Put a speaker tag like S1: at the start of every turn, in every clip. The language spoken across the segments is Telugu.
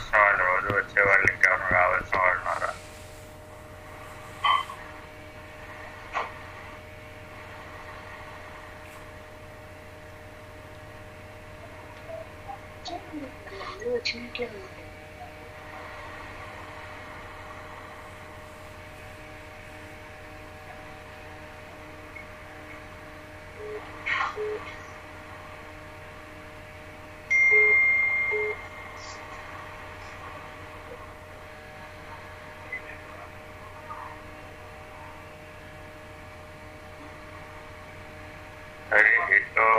S1: side or do a two and go on the other side, it. Do a two. hacer esto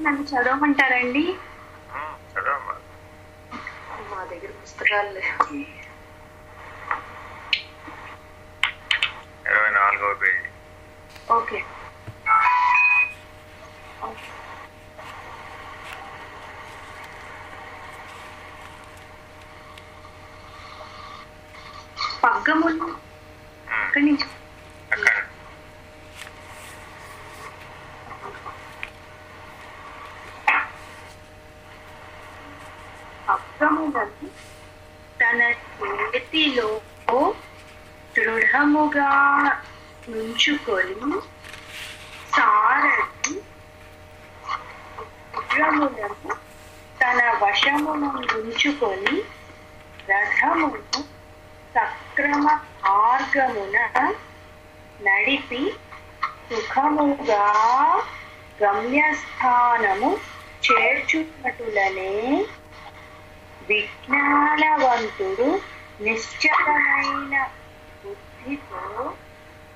S2: నన్ను చదవమంటారండి?
S1: చదవమ్మా.
S2: మా దగ్గర పుస్తకాలు లేవు. నుంచుకొని సారథి ఉగ్రములను తన వశమును ఉంచుకొని రథమును సక్రమ మార్గమున నడిపి సుఖముగా గమ్యస్థానము చేర్చునటులనే విజ్ఞానవంతుడు నిశ్చలమైన బుద్ధితో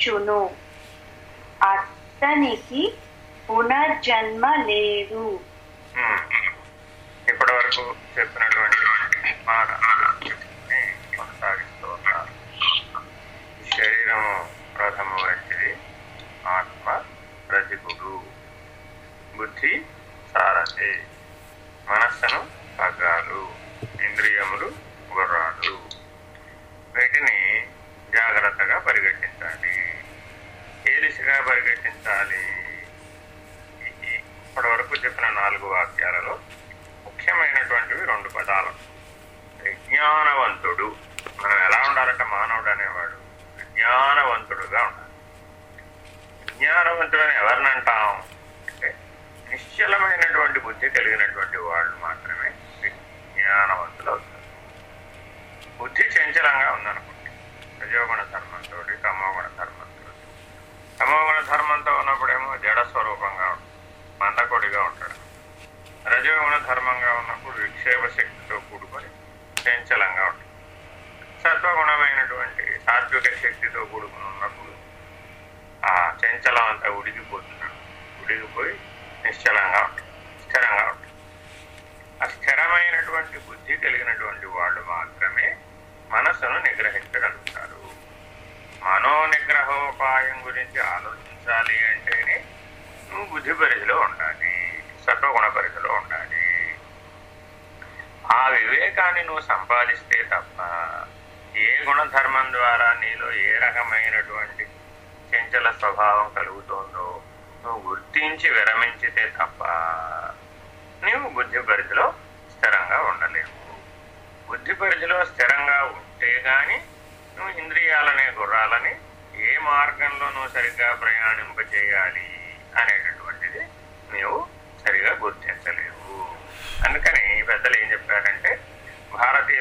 S2: వచ్చును అతనికి పునర్జన్మ లేదు.
S1: ఇప్పటి వరకు చెప్పినట్టు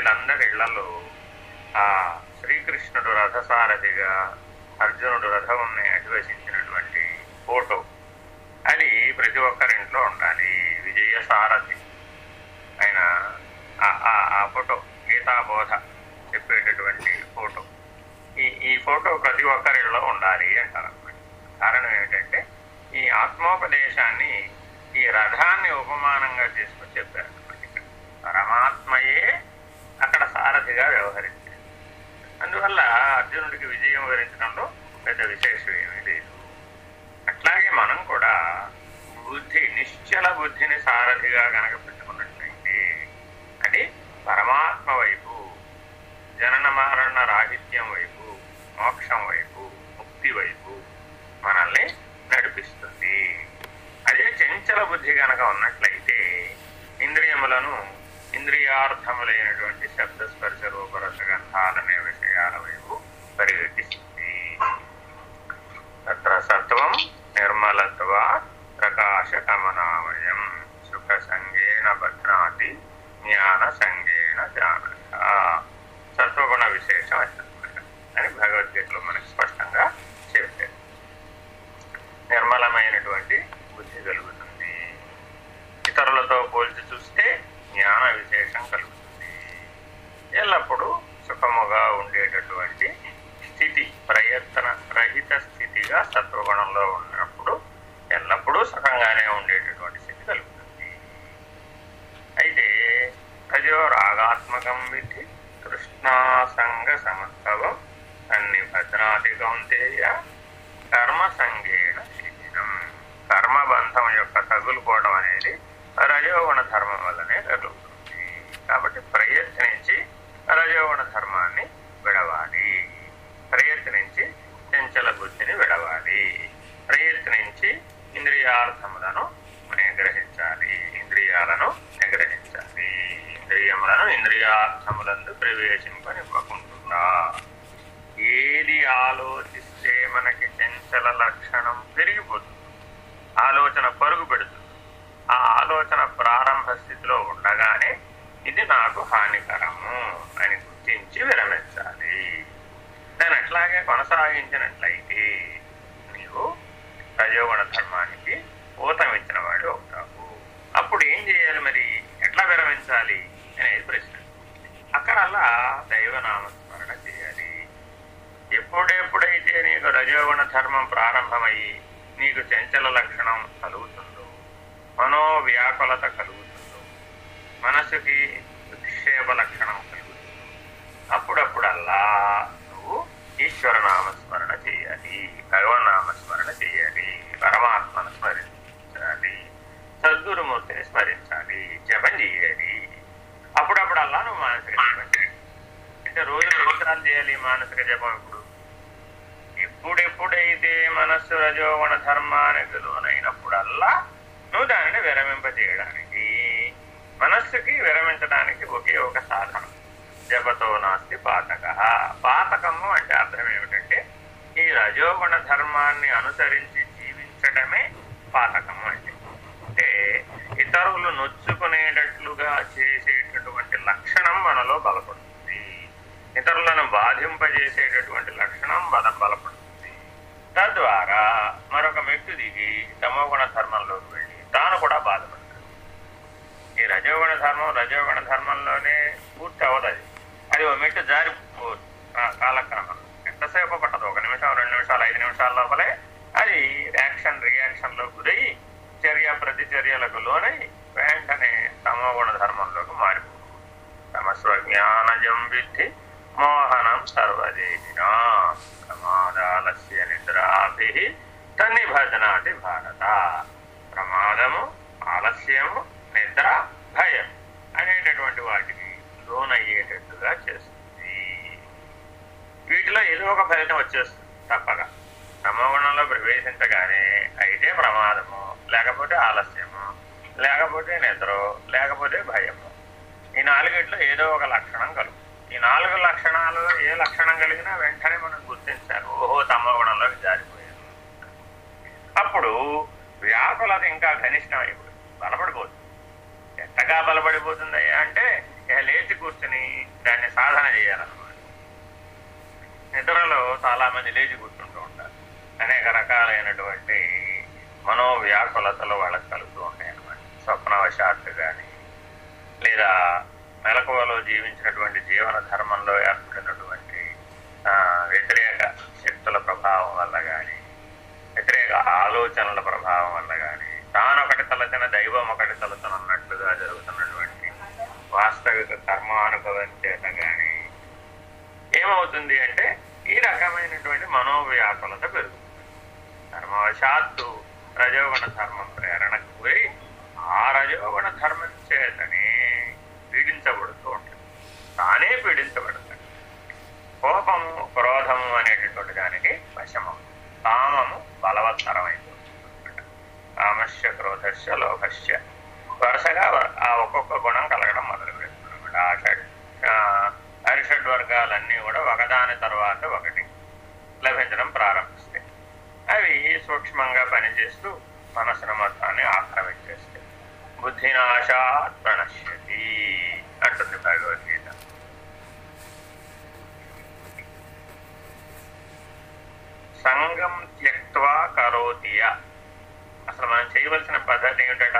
S1: వీళ్ళందరి ఇళ్ళలో ఆ శ్రీకృష్ణుడు రథసారథిగా అర్జునుడు రథంని అధివసించినటువంటి ఫోటో. అది ప్రతి ఒక్కరింట్లో ఉండాలి. విజయ సారథి ఆయన ఆ ఫోటో గీతాబోధ చెప్పేటటువంటి ఫోటో. ఈ ఈ ఫోటో ప్రతి ఒక్కరిలో ఉండాలి అంటారు. కారణం ఏమిటంటే ఈ ఆత్మోపదేశాన్ని ఈ రథాన్ని ఉపమానంగా తీసుకొని చెప్పారు. పరమాత్మయే సారథిగా వ్యవహరించారు అందువల్ల అర్జునుడికి విజయం వివరించడంలో పెద్ద విశేషం ఏమీ లేదు. అట్లాగే మనం కూడా బుద్ధి నిశ్చల బుద్ధిని సారథిగా కనుక పెట్టుకున్నట్లయితే అది పరమాత్మ వైపు జనన మరణ రాహిత్యం వైపు మోక్షం వైపు ముక్తి వైపు మనల్ని నడిపిస్తుంది. అదే చంచల బుద్ధి కనుక ఉన్నట్లయితే ఇంద్రియములను ఇంద్రియార్థములైనటువంటి శబ్ద స్పర్శ రూపరస గంధాలనే విషయాల వైపు పరిగెట్టిస్తుంది తత్ర సత్వం నిర్మలత్వ ప్రకాశకమనామయం. సుఖ సంగేన భద్రాతి జ్ఞాన సంగేన జానక సత్వగుణ విశేషం అని భగవద్గీతలో మనకి స్పష్టంగా చెప్పారు. నిర్మలమైనటువంటి బుద్ధి కలుగుతుంది. ఇతరులతో పోల్చి చూస్తే జ్ఞాన విశేషం కలుగుతుంది. ఎల్లప్పుడూ సుఖముగా ఉండేటటువంటి స్థితి ప్రయత్న రహిత స్థితిగా సత్వగుణంలో ఉన్నప్పుడు ఎల్లప్పుడూ సుఖంగానే ఉండేటటువంటి స్థితి కలుగుతుంది. అయితే రజో రాగాత్మకం విధి కృష్ణాసంగ సమస్తవం అన్ని భద్రాది కౌంతేయ కర్మ సంగేణ కర్మబంధం యొక్క తగులుకోవడం అనేది revivating ధర్మం ప్రారంభమయ్యి నీకు చంచల లక్షణం కలుగుతుందో మనోవ్యాకులత కలుగుతుందో మనసుకి విక్షేప లక్షణం కలుగుతుందో అప్పుడప్పుడల్లా నువ్వు ఈశ్వర నామస్మరణ చేయాలి భగవన్ నామస్మరణ చేయాలి పరమాత్మను స్మరించాలి సద్గురుమూర్తిని స్మరించాలి జపం చేయాలి. అప్పుడప్పుడల్లా నువ్వు మానసిక జపం చేయాలి. అంటే రోజు ఎన్నిసార్లు చేయాలి మానసిక జపం మనస్సు రజోగుణ ధర్మానికి లోనైనప్పుడల్లా నువ్వు దానిని విరమింపజేయడానికి మనస్సుకి విరమించడానికి ఒకే ఒక సాధనం. జపతో నాస్తి పాతక. పాతకము అంటే అర్థం ఏమిటంటే ఈ రజోగుణ ధర్మాన్ని అనుసరించి జీవించడమే పాతకము అంటే. అంటే ఇతరులు నొచ్చుకునేటట్లుగా చేసేటటువంటి లక్షణం మనలో బలపడుతుంది. ఇతరులను బాధింపజేసేటటువంటి లక్షణం బల బలపడుతుంది తద్వారా మరొక మెట్టు దిగి తమోగుణ ధర్మంలోకి వెళ్ళి తాను కూడా బాధపడతాడు. ఈ రజోగుణ ధర్మం రజోగుణ ధర్మంలోనే పూర్తి అవ్వదు అది ఓ మెట్టు జారిపోదు. ఆ కాలక్రమం. ఎంతసేపు పట్టదు? ఒక నిమిషం రెండు నిమిషాలు ఐదు నిమిషాల లోపలే అది యాక్షన్ రియాక్షన్ గురయ్యి చర్య ప్రతిచర్యలకు లోనై వెంటనే తమోగుణ ధర్మంలోకి మారిపోతుంది తమస్వజ్ఞానజం విద్ధి మోహనం సర్వదేహినా ప్రమాదాలస్య నిద్రాభి తన్నిభజనాటి భారత ప్రమాదము ఆలస్యము నిద్ర భయం అనేటటువంటి వాటికి లోనయ్యేటట్టుగా చేస్తుంది వీటిలో ఏదో ఒక ఫలితం వచ్చేస్తుంది తప్పగా తమోగుణంలో ప్రవేశించగానే అయితే ప్రమాదము లేకపోతే ఆలస్యము? లేకపోతే నిద్ర? లేకపోతే భయము? ఈ నాలుగిట్లో ఏదో ఒక లక్షణం కలుగు. ఈ నాలుగు లక్షణాలు ఏ లక్షణం కలిగినా వెంటనే మనం గుర్తించారు ఓహో తమగుణంలోకి జారిపోయారు అప్పుడు వ్యాకులత ఇంకా కనిష్టం అయిపోతుంది బలపడిపోతుంది ఎంతగా బలపడిపోతుంది అంటే ఇక లేచి కూర్చుని దాన్ని సాధన చేయాలన్నమాట. నిద్రలో చాలా మంది లేచి కూర్చుంటూ ఉంటారు. అనేక రకాలైనటువంటి మనోవ్యాకులతలు వాళ్ళకి కలుగుతూ ఉంటాయి అన్నమాట స్వప్నవశాత్తు కానీ లేదా మెలకువలో జీవించినటువంటి జీవన ధర్మంలో ఏర్పడినటువంటి ఆ, వ్యతిరేక శక్తుల ప్రభావం వల్ల కానీ వ్యతిరేక ఆలోచనల ప్రభావం వల్ల కానీ తానొకటి తలచిన దైవం ఒకటి తలచనన్నట్లుగా జరుగుతున్నటువంటి వాస్తవిక కర్మానుభవం చేత కానీ ఏమవుతుంది అంటే ఈ రకమైనటువంటి మనోవ్యాకులత పెరుగుతుంది. ధర్మవశాత్తు రజోగుణ ధర్మం ప్రేరణకు పోయి ఆ రజోగుణ ధర్మం చేతనే పీడించబడుతూ ఉంటుంది తానే పీడించబడతాడు. కోపము క్రోధము అనేటటువంటి దానికి వశమము కామము బలవత్తరమైపోతుంది కామస్య క్రోధస్య లోభస్య. వరుసగా ఆ ఒక్కొక్క గుణం కలగడం మొదలు పెడుతుంది ఆ షడ్ అరిషడ్ వర్గాలన్నీ కూడా ఒకదాని తర్వాత ఒక సూక్ష్మంగా పనిచేస్తూ మనసును మొత్తాన్ని ఆక్రమించేస్తాయి బుద్ధినాశాత్ ప్రణశ్యతి అంటుంది భగవద్గీత. సంగం త్యక్వా కరోతియ అసలు మనం చేయవలసిన పద్ధతి ఏమిటట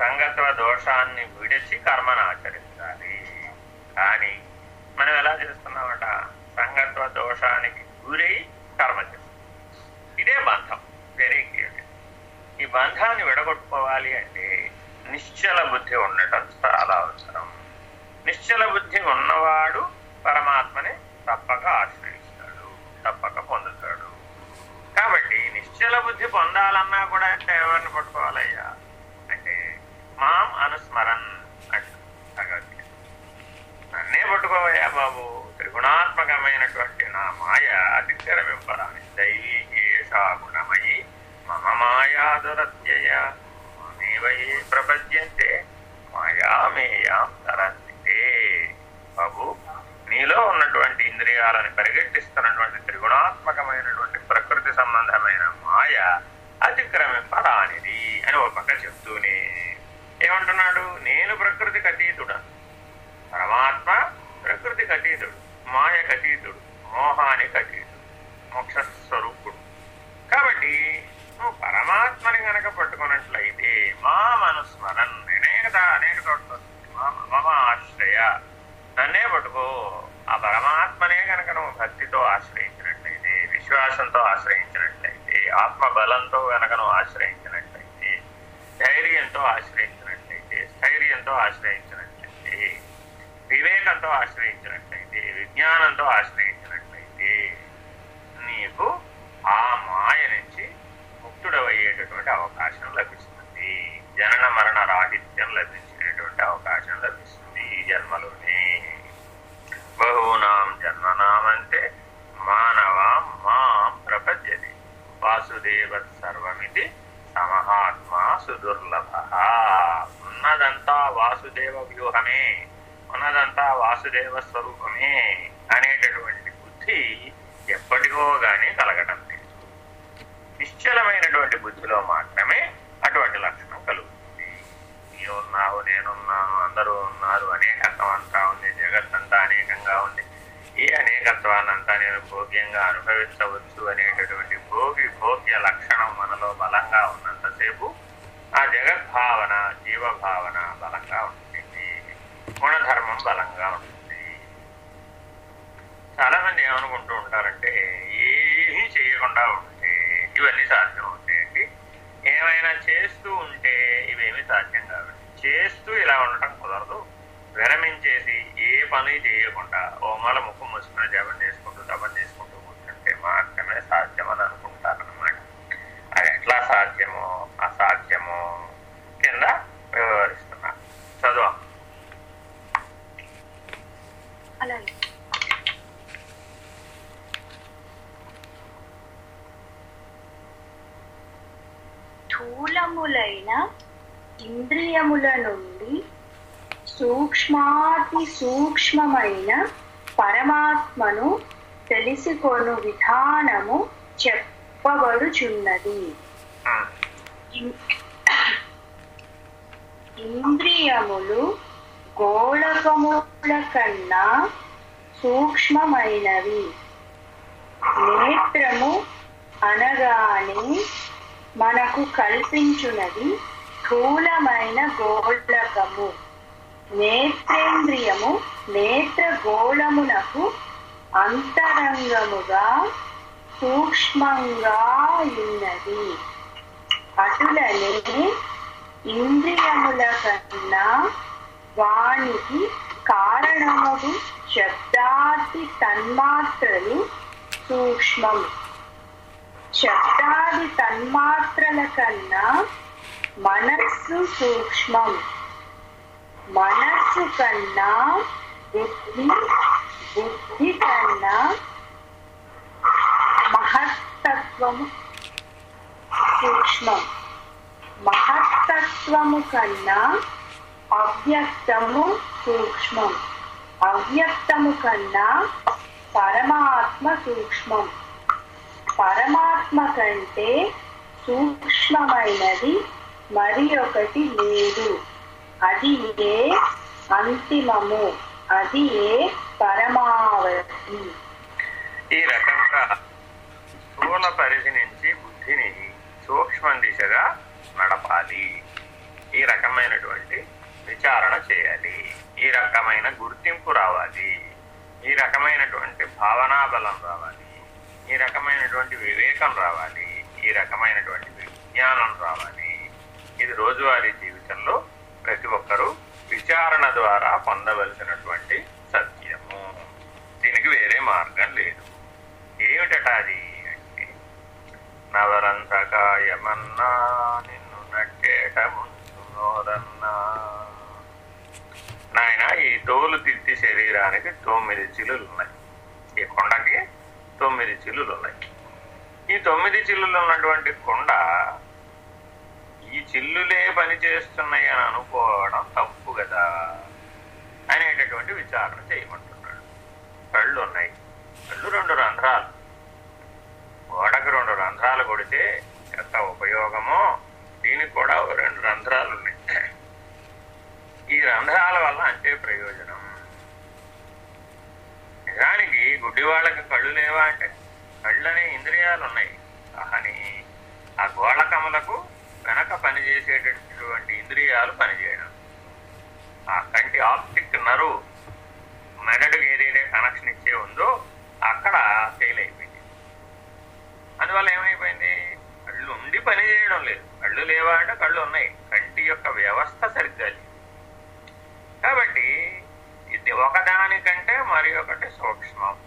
S1: సంగత్వ దోషాన్ని విడిచి కర్మను ఆచరించాలి కానీ మనం ఎలా చేస్తున్నామట సంగత్వ దోషానికి గురై కర్మ చేస్తాం ఇదే బంధం వెరీ క్లియర్ ఈ బంధాన్ని విడగొట్టుకోవాలి అంటే నిశ్చల బుద్ధి ఉండాలి చాలా అవసరం నిశ్చల బుద్ధి ఉన్నవాడు పరమాత్మని తప్పక ఆశ్రయిస్తాడు తప్పక పొందుతాడు కాబట్టి నిశ్చల బుద్ధి పొందాలన్నా కూడా అంటే ఎవరిని పట్టుకోవాలయ్యా అంటే మాం అనుస్మరన్ అంట భగవద్గీత నన్నే పట్టుకోవయ్యా బాబు త్రిగుణాత్మకమైనటువంటి నా మాయ అతిక్రమింపరాని దైవీ ఏషా గుణమయి మమ మాయా దురత్యయ మమేవయే ప్రపద్యంతే మాయామేయాం తరంతితే బాబు నీలో ఉన్నటువంటి ఇంద్రియాలను పరిగెట్టిస్తున్నటువంటి త్రిగుణాత్మకమైనటువంటి ప్రకృతి సంబంధమైన మాయ అతిక్రమింపరానిది అని ఒక పక్క చెప్తూనే ఏమంటున్నాడు నేను ప్రకృతికి అతీతుడా పరమాత్మ ప్రకృతికి అతీతుడు మాయకు అతీతుడు మోహానికి అతీతుడు మోక్ష స్వరూపుడు కాబట్టి నువ్వు పరమాత్మని గనక పట్టుకున్నట్లయితే మా మనుస్మరన్ నేనే మమ ఆశ్రయ. నన్నే పట్టుకో. ఆ పరమాత్మనే కనుక నువ్వు భక్తితో ఆశ్రయించినట్లయితే విశ్వాసంతో ఆశ్రయించినట్లయితే ఆత్మ బలంతో గనక నువ్వు ఆశ్రయించినట్లయితే ధైర్యంతో ఆశ్రయించినట్లయితే స్థైర్యంతో ఆశ్రయించినట్లయితే వివేకంతో ఆశ్రయించినట్లయితే విజ్ఞానంతో ఆశ్రయించినట్లయితే నీకు ఆ మాయ నుంచి ముక్తుడవయ్యేటటువంటి అవకాశం లభిస్తుంది. జనన మరణ రాహిత్యం లభిస్తుంది అవకాశం లభిస్తుంది ఈ జన్మలోనే బహూనాం జన్మనామంటే మానవ మాం ప్రపద్యతి వాసుదేవ సర్వమితి సమహాత్మా సుదుర్లభ. ఉన్నదంతా వాసుదేవ వ్యూహమే ఉన్నదంతా వాసుదేవ స్వరూపమే అనేటటువంటి బుద్ధి ఎప్పటికో గాని కలగటం లేదు. నిశ్చలమైనటువంటి బుద్ధిలో మాత్రమే అటువంటి లక్షణం కలుగుతుంది. నీవున్నావు నేనున్నాను అందరూ ఉన్నారు అనేకత్వం అంతా ఉంది జగత్తంతా అనేకంగా ఉంది. భోగ్యంగత్వాన్ని నేను భోగ్యంగా అనుభవించవచ్చు అనేటటువంటి భోగి భోగ్య లక్షణం మనలో బలంగా ఉన్నంతసేపు ఆ జగద్భావన జీవభావన బలంగా ఉంటుంది. గుణధర్మం బలంగా ఉంటుంది. చాలా మంది ఏమనుకుంటూ ఉంటారంటే ఏమీ చేయకుండా ఉంటే ఇవన్నీ సాధ్యం అవుతాయండి. ఏమైనా చేస్తూ ఉంటే ఇవేమీ సాధ్యం కాదు చేస్తూ ఇలా ఉండటం కుదరదు. విరమించేసి పని చేయకుండా ఓ ముఖం ముక్కు మూసుకుని జపం చేసుకుంటూ తపం చేసుకుంటూ కూర్చుంటే మాత్రమే సాధ్యం అని అనుకుంటారనమాట అది ఎట్లా సాధ్యమో అసాధ్యమో కింద వివరిస్తున్నా. చదువు.
S2: అలాగే. స్థూలములైన ఇంద్రియముల నుండి సూక్ష్మాతి సూక్ష్మమైన పరమాత్మను తెలిసికొను విధానము చెప్పబడుచున్నది. ఇంద్రియములు గోళకముల కన్నా సూక్ష్మమైనవి. నేత్రము అనగానే మనకు కల్పించున్నది స్థూలమైన గోళకము. నేత్రేంద్రియము నేత్ర గోళమునకు అంతరంగముగా సూక్ష్మంగా ఉన్నది. అటులనే ఇంద్రియముల కన్నా వానికి కారణముడు శబ్దాది తన్మాత్రలు సూక్ష్మం శబ్దాది తన్మాత్రల కన్నా మనస్సు సూక్ష్మం మనస్సు కన్నా బుద్ధి బుద్ధి కన్నా మహత్తత్వము సూక్ష్మం. మహత్తత్వము కన్నా అవ్యక్తము సూక్ష్మం. అవ్యక్తము కన్నా పరమాత్మ సూక్ష్మం. పరమాత్మ కంటే సూక్ష్మమైనది మరి ఒకటి లేదు. అది ఏ అంతిమము? అది ఏ పరమావధి?
S1: ఈ రకంగా స్థూల పరిధి నుంచి బుద్ధిని సూక్ష్మ దిశగా నడపాలి. ఈ రకమైనటువంటి విచారణ చేయాలి. ఈ రకమైన గుర్తింపు రావాలి. ఈ రకమైనటువంటి భావనా బలం రావాలి. ఈ రకమైనటువంటి వివేకం రావాలి. ఈ రకమైనటువంటి విజ్ఞానం రావాలి. ఇది రోజువారీ జీవితంలో ప్రతి ఒక్కరూ విచారణ ద్వారా పొందవలసినటువంటి సత్యము. దీనికి వేరే మార్గం లేదు. ఏమిటట అది? అంటే నవరంతకాయమన్నా నిన్ను నట్టేట ముంచునోదన్నా నాయన ఈ తోలు తిత్తి శరీరానికి తొమ్మిది చిల్లులు ఉన్నాయి ఈ కొండకి? తొమ్మిది చిల్లులు ఉన్నాయి ఈ తొమ్మిది చిల్లులు ఉన్నటువంటి కొండ ఈ చిల్లులే పని చేస్తున్నాయి అని అనుకోవడం తప్పు కదా అనేటటువంటి విచారణ చేయమంటున్నాడు. కళ్ళు ఉన్నాయి. కళ్ళు రెండు రంధ్రాలు. గోడకు రెండు రంధ్రాలు కొడితే ఎంత ఉపయోగమో? దీనికి కూడా రెండు రంధ్రాలు ఉన్నాయి. ఈ రంధ్రాల వల్ల అంతే ప్రయోజనం? నిజానికి గుడ్డి వాళ్ళకి కళ్ళు లేవా అంటే? కళ్ళనే ఇంద్రియాలు ఉన్నాయి. కానీ ఆ గోళకములకు వెనక పనిచేసేటటువంటి ఇంద్రియాలు పనిచేయడం. ఆ కంటి ఆప్టిక్ నరు మెదడుకి ఏదైతే కనెక్షన్ ఇచ్చే ఉందో అక్కడ ఫెయిల్ అయిపోయింది. అందువల్ల ఏమైపోయింది? కళ్ళు ఉండి పని చేయడం లేదు. కళ్ళు లేవా అంటే కళ్ళు ఉన్నాయి. కంటి యొక్క వ్యవస్థ సరిగ్గా లేదు. కాబట్టి ఇది ఒకదానికంటే మరి ఒకటి సూక్ష్మం.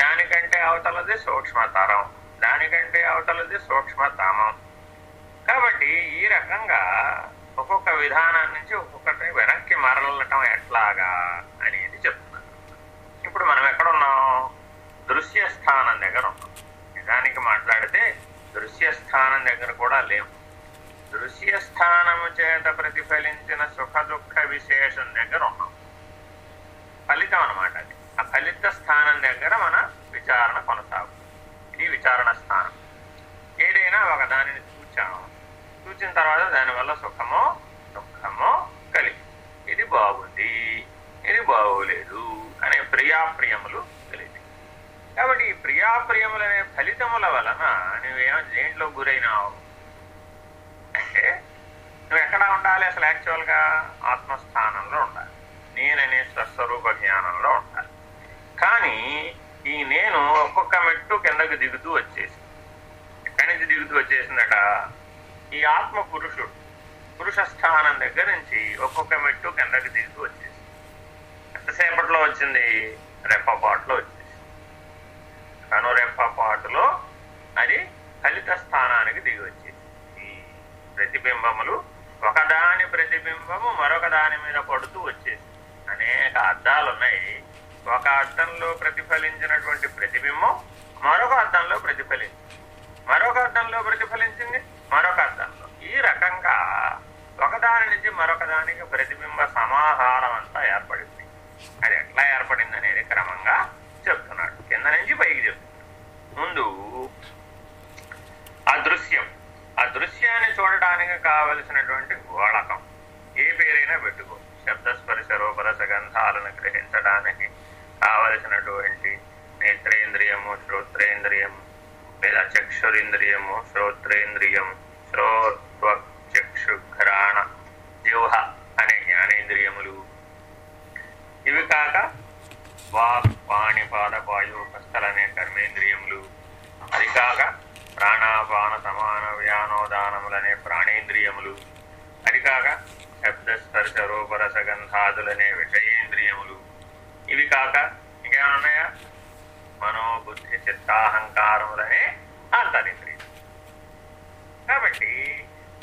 S1: దానికంటే అవతలది సూక్ష్మతరం. దానికంటే అవతలది సూక్ష్మతామం. కాబట్టి ఈ రకంగా ఒక్కొక్క విధానం నుంచి ఒక్కొక్కటి వెనక్కి మరలటం ఎట్లాగా అనేది చెప్తున్నారు. ఇప్పుడు మనం ఎక్కడున్నాం దృశ్య స్థానం దగ్గర ఉన్నాం. నిజానికి మాట్లాడితే దృశ్య స్థానం దగ్గర కూడా లేము దృశ్య స్థానము చేత ప్రతిఫలించిన సుఖ దుఃఖ విశేషం దగ్గర ఉన్నాం. ఫలితం అనమాట అది. ఆ ఫలిత స్థానం దగ్గర మన విచారణ కొనసాగుతుంది. ఇది విచారణ స్థానం ఏదైనా ఒక దానిని చూచాము వచ్చిన తర్వాత దానివల్ల సుఖమో దుఃఖము కలిగి. ఇది బాగుంది ఇది బాగోలేదు అనే ప్రియాప్రియములు కలిగి. కాబట్టి ఈ అనే ఫలితముల వలన నువ్వేమో దేంట్లో గురైనావు? అంటే నువ్వు ఎక్కడ ఉండాలి అసలు యాక్చువల్గా ఆత్మస్థానంలో ఉండాలి. నేననే స్వస్వరూప జ్ఞానంలో ఉండాలి. కానీ ఈ నేను ఒక్కొక్క మెట్టు కిందకు దిగుతూ వచ్చేసి ఎక్కడి నుంచి దిగుతూ వచ్చేసిందట? ఈ ఆత్మ పురుషుడు పురుష స్థానం దగ్గర నుంచి ఒక్కొక్క మెట్టు కిందకి దిగుతూ వచ్చేసి ఎంతసేపట్లో వచ్చింది? రెప్పపాటులో వచ్చేసి. కను రెప్పపాటులో అది ఫలిత స్థానానికి దిగి వచ్చేసి. ఈ ప్రతిబింబములు ఒకదాని ప్రతిబింబము మరొక దాని మీద పడుతూ వచ్చేసి అనేక అద్దాలు ఉన్నాయి. ఒక అద్దంలో ప్రతిఫలించినటువంటి ప్రతిబింబం మరొక అద్దంలో ప్రతిఫలించింది. మరొక అద్దంలో ప్రతిఫలించింది? మరొక అద్దంలో ఈ రకంగా ఒకదాని నుంచి మరొక దానికి ప్రతిబింబ సమాహారం అంతా ఏర్పడింది. అది ఎట్లా ఏర్పడింది అనేది క్రమంగా చెప్తున్నాడు. కింద నుంచి పైకి చెప్తున్నాడు. ముందు అదృశ్యం. అదృశ్యాన్ని చూడటానికి చూడడానికి కావలసినటువంటి గోళకం ఏ పేరైనా పెట్టుకో. శబ్దస్పర్శ రూపరస గంధాలను గ్రహించడానికి కావలసినటువంటి నేత్రేంద్రియము శ్రోత్రేంద్రియము లేదా చక్షురింద్రియము శ్రోత్రేంద్రియం శ్రోత్వ చక్షు ఘ్రాణ జిహ్వ అనే జ్ఞానేంద్రియములు ఇవి కాక వాక్ పాణి పాద వాయుపస్థల అనే కర్మేంద్రియములు అది కాక ప్రాణాపాన సమాన వ్యానోదానములనే ప్రాణేంద్రియములు అది కాక శబ్దస్పర్శ రూపరసగంధాదులనే రూపరస విషయేంద్రియములు ఇవి కాక ఇంకేమైనా ఉన్నాయా మనోబుద్ధి చిత్తాహంకారములనే అంతరింద్రియం కాబట్టి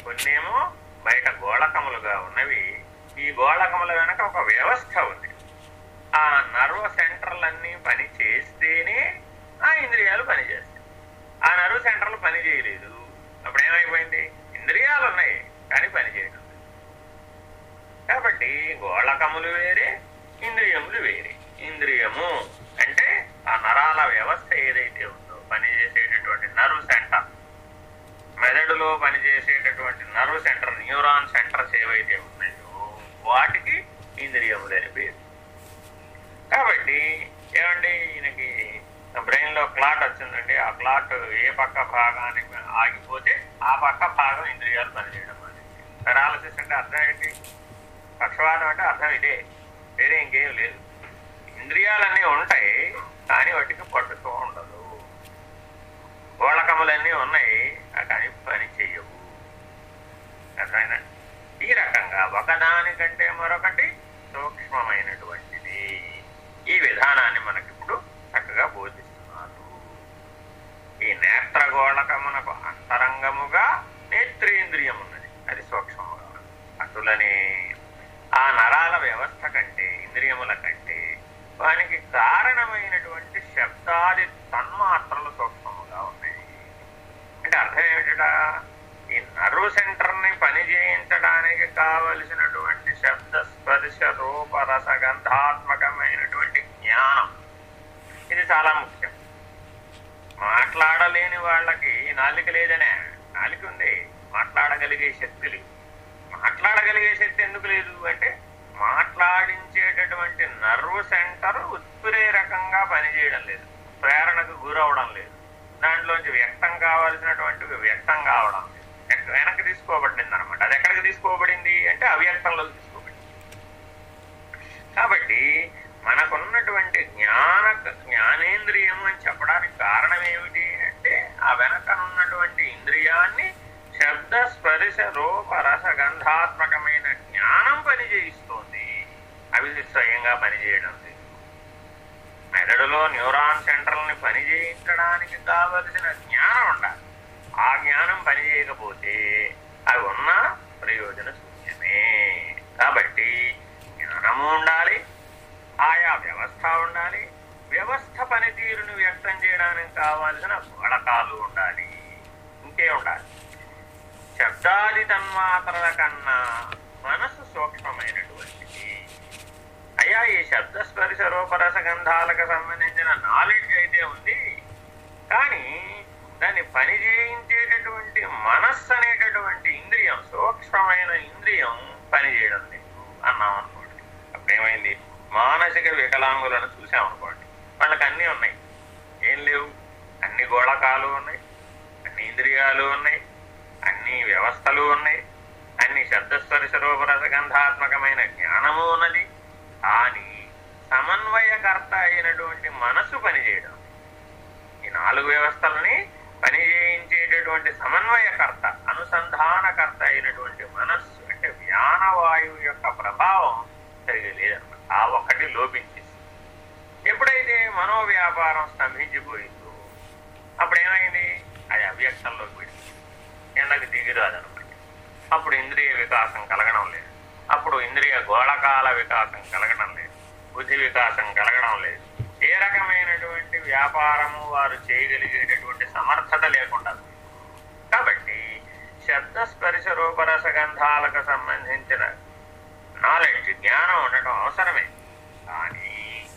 S1: కొన్నేమో బయట గోళకములుగా ఉన్నవి ఈ గోళకముల వెనక ఒక వ్యవస్థ ఉంది. ఆ నర్వ సెంటర్లన్నీ పని చేస్తేనే ఆ ఇంద్రియాలు పనిచేస్తాయి ఆ నర్వ్ సెంటర్లు పని చేయలేదు. అప్పుడు ఏమైపోయింది? ఇంద్రియాలు ఉన్నాయి కానీ పని చేయడం కాబట్టి గోళకములు వేరే ఇంద్రియములు వేరే. ఇంద్రియము ఆ నరాల వ్యవస్థ ఏదైతే ఉందో పనిచేసేటటువంటి నర్వ్ సెంటర్ మెదడులో పనిచేసేటటువంటి నర్వ్ సెంటర్ న్యూరాన్ సెంటర్స్ ఏవైతే ఉన్నాయో వాటికి ఇంద్రియములని పేరు. కాబట్టి ఏమండి ఈయనకి బ్రెయిన్లో క్లాట్ వచ్చిందండి ఆ క్లాట్ ఏ పక్క భాగానికి ఆగిపోతే ఆ పక్క భాగం ఇంద్రియాలు పనిచేయడం అనేది. పెరాలసిస్ అంటే అర్థం ఏంటి? పక్షవాతం అంటే అర్థం ఇదే. వేరే ఇంకేం లేదు. ఇంద్రియాలన్నీ ఉంటాయి కానీ వాటికి పట్టుకో ఉండదు. గోళకములన్నీ ఉన్నాయి కానీ పని చెయ్యవు. అర్థమైనా ఈ రకంగా ఒకదానికంటే మరొకటి సూక్ష్మమైనటువంటిది. ఈ విధానాన్ని మనకిప్పుడు చక్కగా బోధిస్తున్నారు. ఈ నేత్రగోళకమునకు అంతరంగముగా నేత్రేంద్రియం ఉన్నది అది సూక్ష్మముగా. అటులనే ఆ నరాల వ్యవస్థ కంటే ఇంద్రియముల కంటే దానికి కారణమైనటువంటి శబ్దాది తన్మాత్రలు సూక్ష్మముగా ఉన్నాయి. అంటే అర్థం ఏమిటా ఈ నర్వ్ సెంటర్ని పని చేయించడానికి కావలసినటువంటి శబ్ద స్పర్శ రూప రసగంధాత్మకమైనటువంటి జ్ఞానం. ఇది చాలా ముఖ్యం. మాట్లాడలేని వాళ్ళకి నాలుక లేదనే. నాలుక ఉంది. మాట్లాడగలిగే శక్తి లేదు. మాట్లాడగలిగే శక్తి ఎందుకు లేదు అంటే మాట్లాడించేటటువంటి నర్వ్ సెంటర్ ఉత్ప్రేరకంగా పనిచేయడం లేదు. ప్రేరణకు గురవడం లేదు. దాంట్లోంచి వ్యక్తం కావాల్సినటువంటి వ్యక్తం కావడం లేదు. వెనక్కి తీసుకోబడింది అనమాట అది ఎక్కడికి తీసుకోబడింది అంటే అవ్యక్తంలోకి తీసుకోబడింది. కాబట్టి మనకున్నటువంటి జ్ఞాన జ్ఞానేంద్రియం అని చెప్పడానికి కారణం ఏమిటి అంటే ఆ వెనకనున్నటువంటి ఇంద్రియాన్ని శబ్ద స్పరిశ రూప రసగంధాత్మకమైన జ్ఞానం పనిచేయిస్తుంది. అవి స్వయంగా పనిచేయడం లేదు. మెదడులో న్యూరాన్ సెంటర్లని పనిచేయించడానికి కావలసిన జ్ఞానం ఉండాలి. ఆ జ్ఞానం పనిచేయకపోతే అవి ఉన్న ప్రయోజన శూన్యమే కాబట్టి జ్ఞానము ఉండాలి ఆయా వ్యవస్థ ఉండాలి వ్యవస్థ పనితీరును వ్యక్తం చేయడానికి కావాల్సిన బలకాలు ఉండాలి. ఇంకే ఉండాలి. శబ్దాది తన్మాత్రల కన్నా మనసు సూక్ష్మమైనటువంటిది. అయ్యా ఈ శబ్దస్పరిశ రూపరస గంధాలకు సంబంధించిన నాలెడ్జ్ అయితే ఉంది. కానీ దాన్ని పని చేయించేటటువంటి మనస్సు అనేటటువంటి ఇంద్రియం సూక్ష్మమైన ఇంద్రియం పనిచేయడం లేదు అన్నాం అనుకోండి. అప్పుడేమైంది? మానసిక వికలాంగులను చూసామనుకోండి వాళ్ళకి అన్నీ ఉన్నాయి. ఏం లేవు. అన్ని గోళకాలు ఉన్నాయి. అన్ని ఇంద్రియాలు ఉన్నాయి. అన్ని వ్యవస్థలు ఉన్నాయి. అన్ని శబ్దస్పర్శ రూపరస గంధాత్మకమైన జ్ఞానము ఉన్నది. కానీ సమన్వయకర్త అయినటువంటి మనసు పనిచేయడం. ఈ నాలుగు వ్యవస్థలని పనిచేయించేటటువంటి సమన్వయకర్త అనుసంధానకర్త అయినటువంటి మనస్సు అంటే వ్యానవాయువు యొక్క ప్రభావం సరిగా లేదన్నమాట ఆ ఒక్కటి లోపించేసి. ఎప్పుడైతే మనోవ్యాపారం స్తంభించిపోయిందో అప్పుడు ఏమైంది అది అవ్యక్తంలోకి వెళ్ళింది కిందకి దిగిరాదనమాట అప్పుడు ఇంద్రియ వికాసం కలగడం లేదు. అప్పుడు ఇంద్రియ గోళకాల వికాసం కలగడం లేదు. బుద్ధి వికాసం కలగడం లేదు. ఏ రకమైనటువంటి వ్యాపారము వారు చేయగలిగేటటువంటి సమర్థత లేకుండా కాబట్టి శబ్ద స్పర్శ రూపరస గంధాలకు సంబంధించిన నాలెడ్జ్ జ్ఞానం ఉండటం అవసరమే. కానీ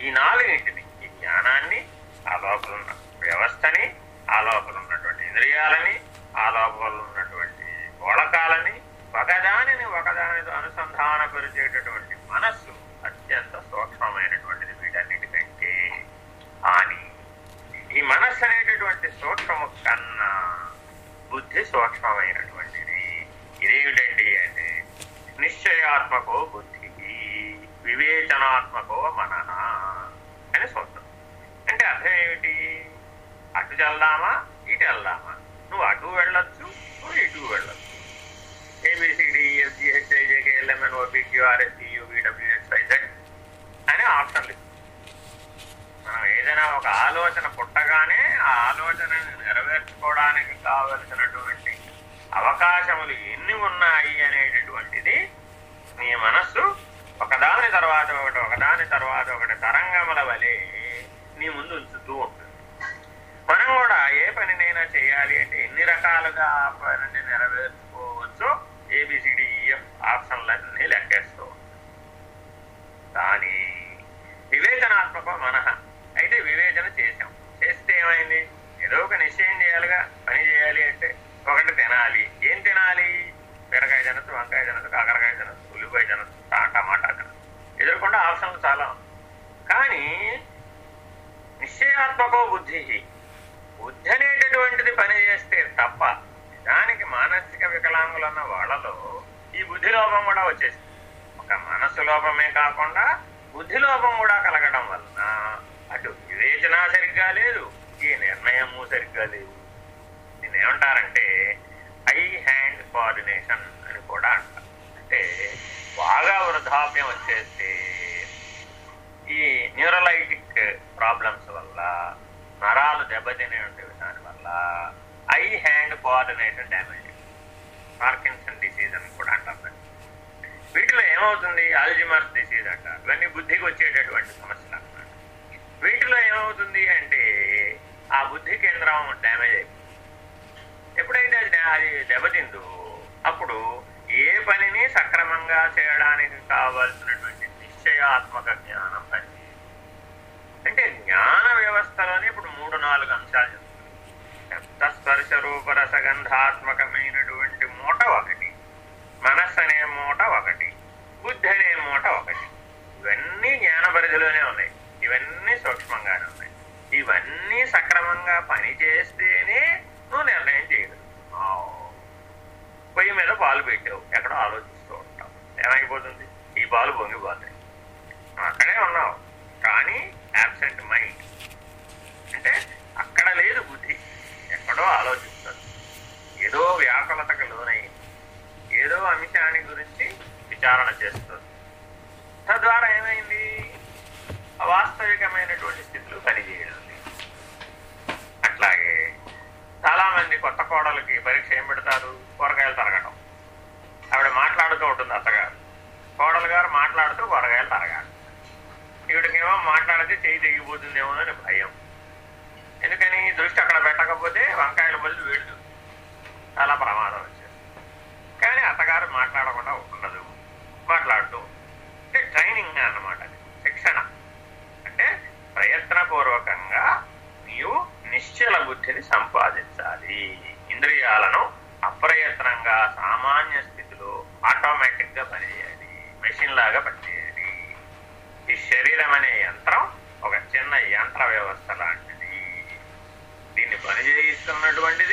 S1: ఈ నాలుగింటిని ఈ జ్ఞానాన్ని ఆ లోపల ఉన్న వ్యవస్థని ఆ లోపల ఉన్నటువంటి ఇంద్రియాలని ఆ లోపల ఉన్నటువంటి గోళకాలని ఒకదానిని ఒకదానితో అనుసంధానపరిచేటటువంటి మనస్సు అత్యంత సూక్ష్మమైనటువంటిది వీటన్నిటికంటే. అని ఈ మనస్సు అనేటటువంటి సూక్ష్మము కన్నా బుద్ధి సూక్ష్మమైనటువంటిది. ఇదేమిటండి అంటే నిశ్చయాత్మకో బుద్ధి వివేచనాత్మకో మనః అని సూత్రం. అంటే అర్థం ఏమిటి? అటు చల్లామా ఇటు వెళ్దామా నువ్వు అటు వెళ్ళొచ్చు నువ్వు క్యూఆర్ఎస్ అని ఆప్షన్లు మనం ఏదైనా ఒక ఆలోచన పుట్టగానే ఆ ఆలోచనని నెరవేర్చుకోవడానికి కావలసినటువంటి అవకాశములు ఎన్ని ఉన్నాయి అనేటటువంటిది నీ మనస్సు ఒకదాని తర్వాత ఒకటి ఒకదాని తర్వాత ఒకటి తరంగముల వలె నీ ముందు ఉంచుతూ ఉంటుంది. మనం కూడా ఏ పనినైనా చేయాలి అంటే ఎన్ని రకాలుగా ఆ పనిని నెరవేర్చుకోవచ్చో ఏబిసిడి ఆప్షన్లన్నీ లెక్కేస్తూ కానీ వివేచనాత్మక మనహ. అయితే వివేచన చేశాం. చేస్తే ఏమైంది? ఏదో ఒక నిశ్చయం చేయాలిగా. పని చేయాలి అంటే ఒకటి తినాలి. ఏం తినాలి? బీరకాయ తినచ్చు వంకాయ తినచ్చు కాకరకాయ తినచ్చు ఉల్లిపాయ తినచ్చు టమాటా తినచ్చు. ఎదుర్కొంటే ఆప్షన్లు చాలా కానీ నిశ్చయాత్మకో బుద్ధి బుద్ధి అనేటటువంటిది పని చేస్తే తప్ప దానికి మానసిక వికలాంగులన్న వాళ్ళలో ఈ బుద్ధి లోపం కూడా వచ్చేసింది. ఒక మనస్సు లోపమే కాకుండా బుద్ధి లోపం కూడా కలగడం వలన అటు వివేచన సరిగ్గా లేదు ఈ నిర్ణయము సరిగ్గా లేదు. దీన్ని ఏమంటారంటే ఐ హ్యాండ్ కోఆర్డినేషన్ అని కూడా అంటారు. అంటే బాగా వృద్ధాప్యం వచ్చేస్తే ఈ న్యూరలైటిక్ ప్రాబ్లమ్స్ వల్ల నరాలు దెబ్బతినే ఉండేవి దానివల్ల eye hand coordination damage Parkinson disease అని కూడా అంటారు వీటిలో ఏమవుతుంది? ఆల్జిమర్స్ డిసీజ్ అంటారు ఇవన్నీ బుద్ధికి వచ్చేటటువంటి సమస్యలు అన్నమాట. వీటిలో ఏమవుతుంది అంటే ఆ బుద్ధి కేంద్రం డ్యామేజ్ అయిపోతుంది. ఎప్పుడైతే అది అది దెబ్బతిందో అప్పుడు ఏ పనిని సక్రమంగా చేయడానికి కావాల్సినటువంటి నిశ్చయాత్మక జ్ఞానం పని అంటే జ్ఞాన వ్యవస్థలోనే ఇప్పుడు మూడు నాలుగు అంశాలు చెప్తుంది శబ్ద స్పర్శ రూపరసగంధాత్మకమైనటువంటి మూట ఒకటి మనస్సు అనే మూట ఒకటి బుద్ధి అనే మూట ఒకటి ఇవన్నీ జ్ఞాన పరిధిలోనే ఉన్నాయి. ఇవన్నీ సూక్ష్మంగానే ఉన్నాయి. ఇవన్నీ సక్రమంగా పని చేస్తేనే నువ్వు నిర్ణయం చేయదు పొయ్యి మీద పాలు పెట్టావు. ఎక్కడో ఆలోచిస్తూ ఉంటావు. ఏమైపోతుంది? ఈ పాలు పొంగిపోతాయి నువ్వు అక్కడే ఉన్నావు. కానీ యాబ్సెంట్ మైండ్ అంటే అక్కడ లేదు బుద్ధి. ఎక్కడో ఆలోచిస్తుంది ఏదో వ్యాకులతకు లోనై ఏదో అంశాన్ని గురించి విచారణ చేస్తుంది. తద్వారా ఏమైంది? వాస్తవికమైనటువంటి స్థితిలో పనిచేయడం అట్లాగే చాలా మంది కొత్త కోడలకి పరీక్ష ఏం పెడతారు? కూరగాయలు తరగటం ఆవిడ మాట్లాడుతూ ఉంటుంది అత్తగారు. కోడలు గారు మాట్లాడుతూ కూరగాయలు తరగాలి. ఈవిడకేమో మాట్లాడితే చేయి తెగిపోతుందేమో అని భయం. ఎందుకని? దృష్టి అక్కడ పెట్టకపోతే వంకాయల బదులు వేడుతుంది చాలా ప్రమాదం వచ్చేది కానీ అత్తగారు మాట్లాడకుండా ఉండదు మాట్లాడుతూ అంటే ట్రైనింగ్ అన్నమాట అది శిక్షణ అంటే ప్రయత్నపూర్వకంగా నీవు నిశ్చల బుద్ధిని సంపాదించాలి ఇంద్రియాలను అప్రయత్నంగా సామాన్య స్థితిలో ఆటోమేటిక్గా పనిచేయాలి. మెషిన్ లాగా పనిచేయాలి. ఈ శరీరం అనే యంత్రం ఒక చిన్న యంత్ర వ్యవస్థ లాంటిది. దీన్ని పనిచేయిస్తున్నటువంటి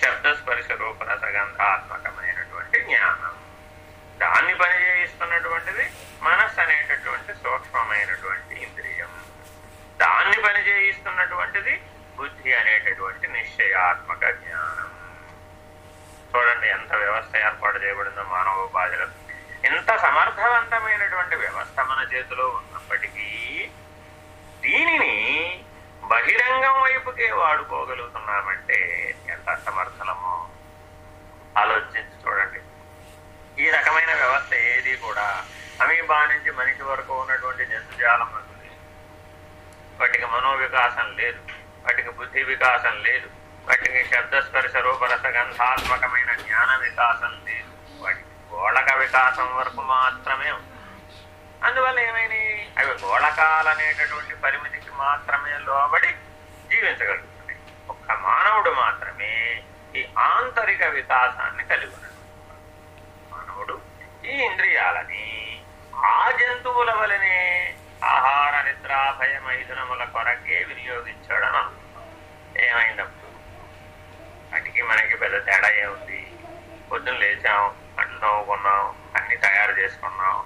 S1: శబ్ద స్పర్శ రూపరసగంధాత్మకమైనటువంటి జ్ఞానం దాన్ని పనిచేయిస్తున్నటువంటిది మనస్సు అనేటటువంటి సూక్ష్మమైనటువంటి ఇంద్రియం దాన్ని పనిచేయిస్తున్నటువంటిది బుద్ధి అనేటటువంటి నిశ్చయాత్మక జ్ఞానం చూడండి ఎంత వ్యవస్థ ఏర్పాటు చేయబడిందో మానవ ఉపాధిలో ఎంత సమర్థవంతమైనటువంటి వ్యవస్థ మన చేతిలో ఉన్నప్పటికీ దీనిని బహిరంగం వైపుకే వాడుకోగలుగుతున్నామంటే ఎంత సమర్థలమో ఆలోచించి చూడండి. ఈ రకమైన వ్యవస్థ ఏది కూడా అమీబా నుంచి మనిషి వరకు ఉన్నటువంటి జంతుజాలం ఉంది వాటికి మనోవికాసం లేదు వాటికి బుద్ధి వికాసం లేదు వాటికి శబ్దస్పర్శ రూపరసగంధాత్మకమైన జ్ఞాన వికాసం వికాసం వరకు మాత్రమే ఉంది. అందువల్ల ఏమైనాయి అవి గోళకాలనేటటువంటి పరిమితికి మాత్రమే లోబడి జీవించగలుగుతున్నాయి ఒక్క మానవుడు మాత్రమే ఈ ఆంతరిక వికాసాన్ని కలిగి ఉన్నాడు. మానవుడు ఈ ఇంద్రియాలని ఆ జంతువుల వలనే ఆహార నిద్రాభయ మైథునముల కొరకే వినియోగించాడని ఏమైందప్పుడు? ఏమైనప్పుడు వాటికి మనకి పెద్ద తేడా ఏముంది? పొద్దున్న లేచాం. అంట్లు నవ్వుకున్నాం అన్ని తయారు చేసుకున్నాం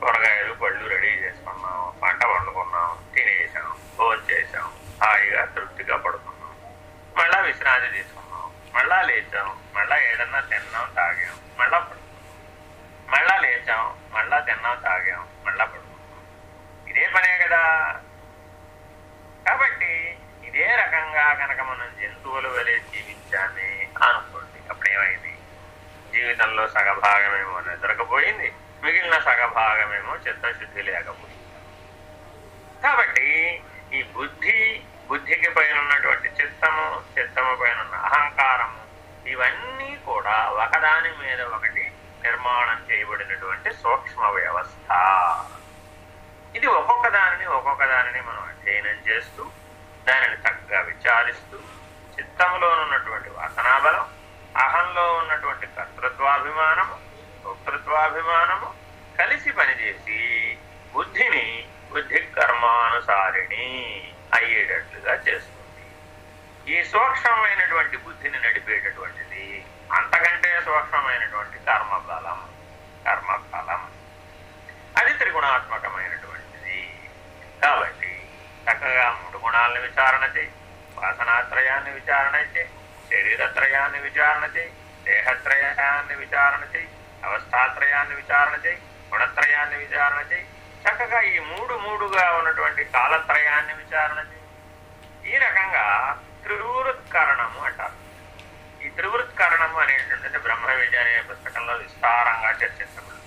S1: కూరగాయలు పళ్ళు రెడీ చేసుకున్నాం పంట వండుకున్నాం తినేసాం భోజనం చేసాం హాయిగా తృప్తిగా పడుకున్నాం మళ్ళా విశ్రాంతి తీసుకున్నాం మళ్ళా లేచాం మళ్ళా ఏదన్నా తిన్నాం తాగాం మళ్ళా పడుకున్నాం మళ్ళా లేచాం మళ్ళా తిన్నాం తాగాం మళ్ళా పడుకున్నాం ఇదే పనే కదా. కాబట్టి ఇదే రకంగా కనుక మనం జంతువులు వలె జీవించామే అనుకోండి అప్పుడు ఏమైంది జీవితంలో సగభాగమేమో నిద్రకపోయింది మిగిలిన సగభాగమేమో చిత్తశుద్ధి లేకపోయింది. కాబట్టి ఈ బుద్ధి బుద్ధికి పైన ఉన్నటువంటి చిత్తము చిత్తము పైన ఉన్న అహంకారము ఇవన్నీ కూడా ఒకదాని మీద ఒకటి నిర్మాణం చేయబడినటువంటి సూక్ష్మ వ్యవస్థ. ఇది ఒక్కొక్క దానిని ఒక్కొక్క దానిని మనం అధ్యయనం చేస్తూ దానిని చక్కగా విచారిస్తూ చిత్తంలో ఉన్నటువంటి వాసనాబలం అహంలో ఉన్నటువంటి కర్తృత్వాభిమానము భోక్తృత్వాభిమానము కలిసి పనిచేసి బుద్ధిని బుద్ధి కర్మానుసారిణి అయ్యేటట్లుగా చేస్తుంది. ఈ సూక్ష్మమైనటువంటి బుద్ధిని నడిపేటటువంటిది అంతకంటే సూక్ష్మమైనటువంటి కర్మఫలం కర్మఫలం అది త్రిగుణాత్మకమైనటువంటిది. కాబట్టి చక్కగా మూడు గుణాలను విచారణ చేయి వాసనాత్రయాన్ని విచారణ చేయి శరీరత్రయాన్ని విచారణ చేయి దేహత్రయాన్ని విచారణ చేయి అవస్థాత్రయాన్ని విచారణ చేయి గుణత్రయాన్ని విచారణ చేయి. చక్కగా ఈ మూడు మూడుగా ఉన్నటువంటి కాలత్రయాన్ని విచారణ చేయి. ఈ రకంగా త్రివృత్కరణము అంటారు. ఈ త్రివృత్కరణము అనేటువంటిది బ్రహ్మ విద్య పుస్తకంలో విస్తారంగా చర్చించబడింది.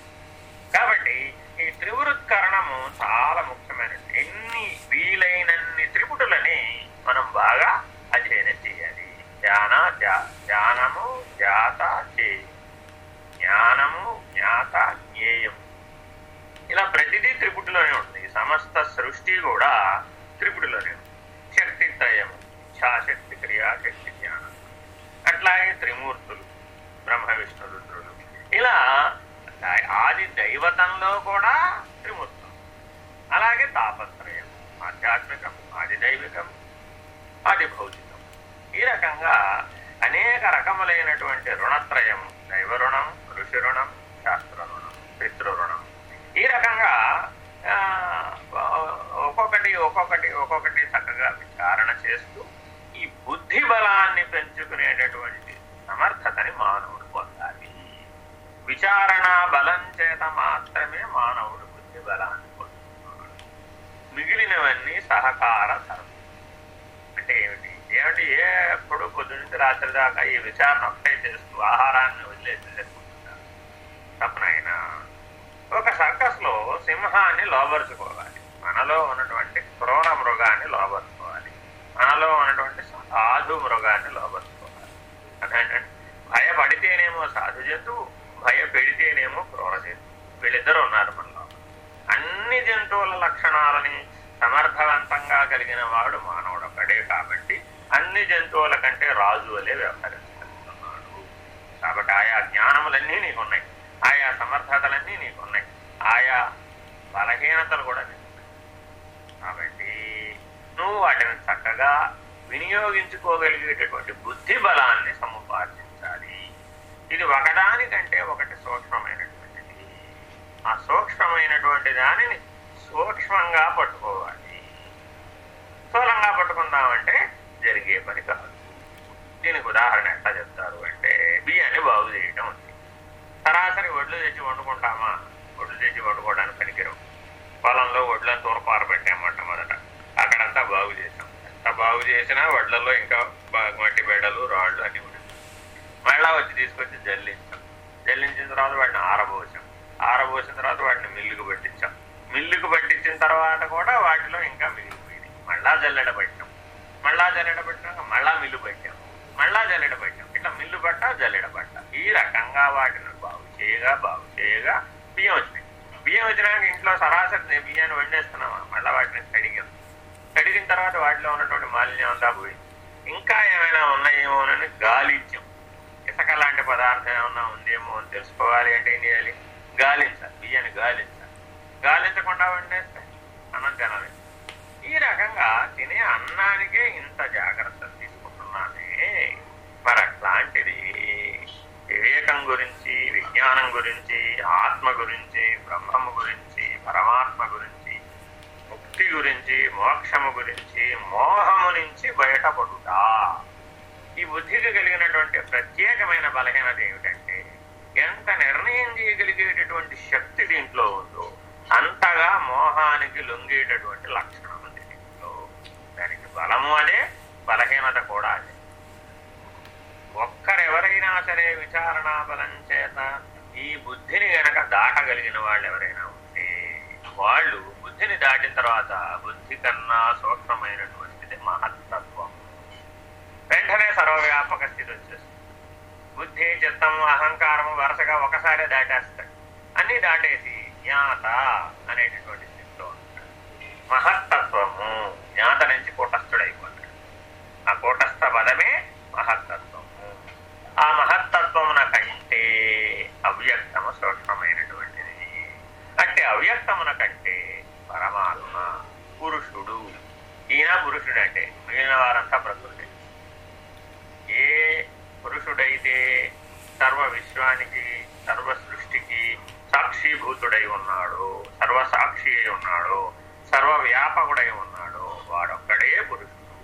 S1: కాబట్టి ఈ త్రివృత్కరణము చాలా ముఖ్యమైనది. ఎన్ని వీలైనన్ని త్రిపుటులని మనం బాగా అధ్యయనం చేయాలి ధ్యాన ధ్యా- ధ్యానము ధ్యాత చేయి జ్ఞానము జ్ఞాత జ్ఞేయం ఇలా ప్రతిదీ ఉంటుంది. సమస్త సృష్టి కూడా త్రిపుడిలోనే ఉంది శక్తి త్రయము ఇచ్ఛాశక్తి క్రియాశక్తి జ్ఞానం అట్లాగే త్రిమూర్తులు బ్రహ్మ విష్ణు రుద్రులు ఇలా ఆది దైవతంలో కూడా త్రిమూర్తులు. అలాగే తాపత్రయం ఆధ్యాత్మికం ఆది దైవికం ఆది భౌతికం ఈ రకంగా అనేక రకములైనటువంటి రుణత్రయం దైవ రుణం ఋషి రుణం శాస్త్ర రుణం పితృ రుణం ఈ రకంగా ఆ, ఒక్కొక్కటి ఒక్కొక్కటి చక్కగా విచారణ చేస్తూ ఈ బుద్ధి బలాన్ని పెంచుకునేటటువంటి సమర్థతని మానవుడు పొందాలి. విచారణ బలం చేత మాత్రమే మానవుడు బుద్ధి బలాన్ని పొందుతున్నాడు. మిగిలినవన్నీ సహకార ధర్మం. అంటే ఏమిటి? ఏమిటి? ఎప్పుడు పొద్దు నుంచి రాత్రి దాకా ఈ విచారణ ఒకటే చేస్తూ ఆహారాన్ని వదిలేసి సరిపోతుంటారు తప్పనైనా ఒక సర్కస్లో సింహాన్ని లోబరుచుకోవాలి మనలో ఉన్నటువంటి క్రూర మృగాన్ని లోబర్చుకోవాలి. మనలో ఉన్నటువంటి సాధు మృగాన్ని లోబర్చుకోవాలి. అదేంటంటే భయపడితేనేమో సాధు జంతువు భయపెడితేనేమో క్రూర జంతువు వీళ్ళిద్దరూ ఉన్నారు మనలో. అన్ని జంతువుల లక్షణాలని సమర్థవంతంగా కలిగిన వాడు మానవుడు ఒకడే కాబట్టి అన్ని జంతువుల కంటే రాజు వలె వ్యవహరించగలుగుతున్నాడు కాబట్టి ఆయా జ్ఞానములన్నీ నీకున్నాయి. ఆయా సమర్థతలన్నీ నీకున్నాయి. ఆయా బలహీనతలు కూడా నీకు కాబట్టి నువ్వు వాటిని చక్కగా వినియోగించుకోగలిగేటటువంటి బుద్ధి బలాన్ని సముపార్జించాలి. ఇది ఒకదానికంటే ఒకటి సూక్ష్మమైనటువంటిది. ఆ సూక్ష్మమైనటువంటి దానిని సూక్ష్మంగా పట్టుకోవాలి. స్థూలంగా పట్టుకుందామంటే జరిగే పని కాదు. దీనికి ఉదాహరణ ఎట్లా చెప్తారు అంటే బియ్యాన్ని బాగు చేయటం ఉంది. సరాసరి వడ్లు తెచ్చి వండుకుంటామా? వడ్లు తెచ్చి వండుకోవడానికి పనికిరం పొలంలో ఒడ్లను తూరపార బాగు చేసాం ఎంత బాగు చేసినా వడ్లలో ఇంకా మట్టి బెడలు రాళ్ళు అన్ని ఉన్నాయి. మళ్ళా వచ్చి తీసుకొచ్చి జల్లించాం. జల్లించిన తర్వాత వాటిని ఆరబోసాం. ఆరబోసిన తర్వాత వాటిని మిల్లుకు పట్టించాం. మిల్లుకు పట్టించిన తర్వాత కూడా వాటిలో ఇంకా మిగిలిపోయింది మళ్ళా జల్లెడ పెట్టాం. మళ్ళా జల్లెడ పట్టినాక మళ్ళా మిల్లు పట్టాం. మళ్ళా జల్లెడ పట్టాం. ఇట్లా మిల్లు పట్ట జల్లెడ పట్ట. ఈ రకంగా వాటిని బాగు చేయగా బాగు చేయగా బియ్యం వచ్చినాయి. బియ్యం వచ్చినాక ఇంట్లో సరాసరి బియ్యాన్ని వండేస్తున్నామా? మళ్ళా వాటిని కడిగాం. కడిగిన తర్వాత వాటిలో ఉన్నటువంటి మాలిన్యం అంతా పోయింది ఇంకా ఏమైనా ఉన్నాయేమోనని గాలించాం. ఇసుక లాంటి పదార్థం ఏమన్నా ఉందేమో అని తెలుసుకోవాలి అంటే ఏం చేయాలి? గాలించాలి బియ్యాన్ని గాలించాలి. గాలించకుండా వండేస్తే అన్నం తినాలి. ఈ రకంగా తినే అన్నానికే ఇంత జాగ్రత్తలు తీసుకుంటున్నానే. మరి అట్లాంటిది వివేకం గురించి విజ్ఞానం గురించి ఆత్మ గురించి బ్రహ్మము గురించి పరమాత్మ గురించి ముక్తి గురించి మోక్షము గురించి మోహము నుంచి బయటపడుట. ఈ బుద్ధికి కలిగినటువంటి ప్రత్యేకమైన బలహీనత ఏమిటంటే ఎంత నిర్ణయం చేయగలిగేటటువంటి శక్తి దీంట్లో ఉందో అంతగా మోహానికి లొంగేటటువంటి లక్షణం ఉంది దీంట్లో. దానికి బలము అదే బలహీనత కూడా అదే. ఒక్కరెవరైనా సరే విచారణా బలం చేత ఈ బుద్ధిని గనక దాటగలిగిన వాళ్ళు ఎవరైనా ఉంటే వాళ్ళు బుద్ధిని దాటిన తర్వాత బుద్ధి కన్నా సూక్ష్మమైనటువంటిది మహత్తత్వం. వెంటనే సర్వవ్యాపక స్థితి వచ్చేస్తుంది. బుద్ధి చిత్తం అహంకారం వరుసగా ఒకసారి దాటేస్తాడు అన్ని దాటేసి జ్ఞాత అనేటటువంటి స్థితిలో ఉంటాడు మహత్తత్వము జ్ఞాత నుంచి కూటస్థుడైపోతాడు. ఆ కూటస్థ పదమే మహత్తత్వము. ఆ మహత్తత్వమున కంటే అవ్యక్తము సూక్ష్మమైనటువంటిది. అంటే అవ్యక్తమున కంటే పరమాత్మ పురుషుడు. ఈయన పురుషుడు అంటే మిగిలిన వారంతా ప్రకృతి. ఏ పురుషుడైతే సర్వ విశ్వానికి సర్వ సృష్టికి సాక్షిభూతుడై ఉన్నాడు సర్వ సాక్షి అయి ఉన్నాడు సర్వ వ్యాపకుడై ఉన్నాడు వాడొక్కడే పురుషుడు.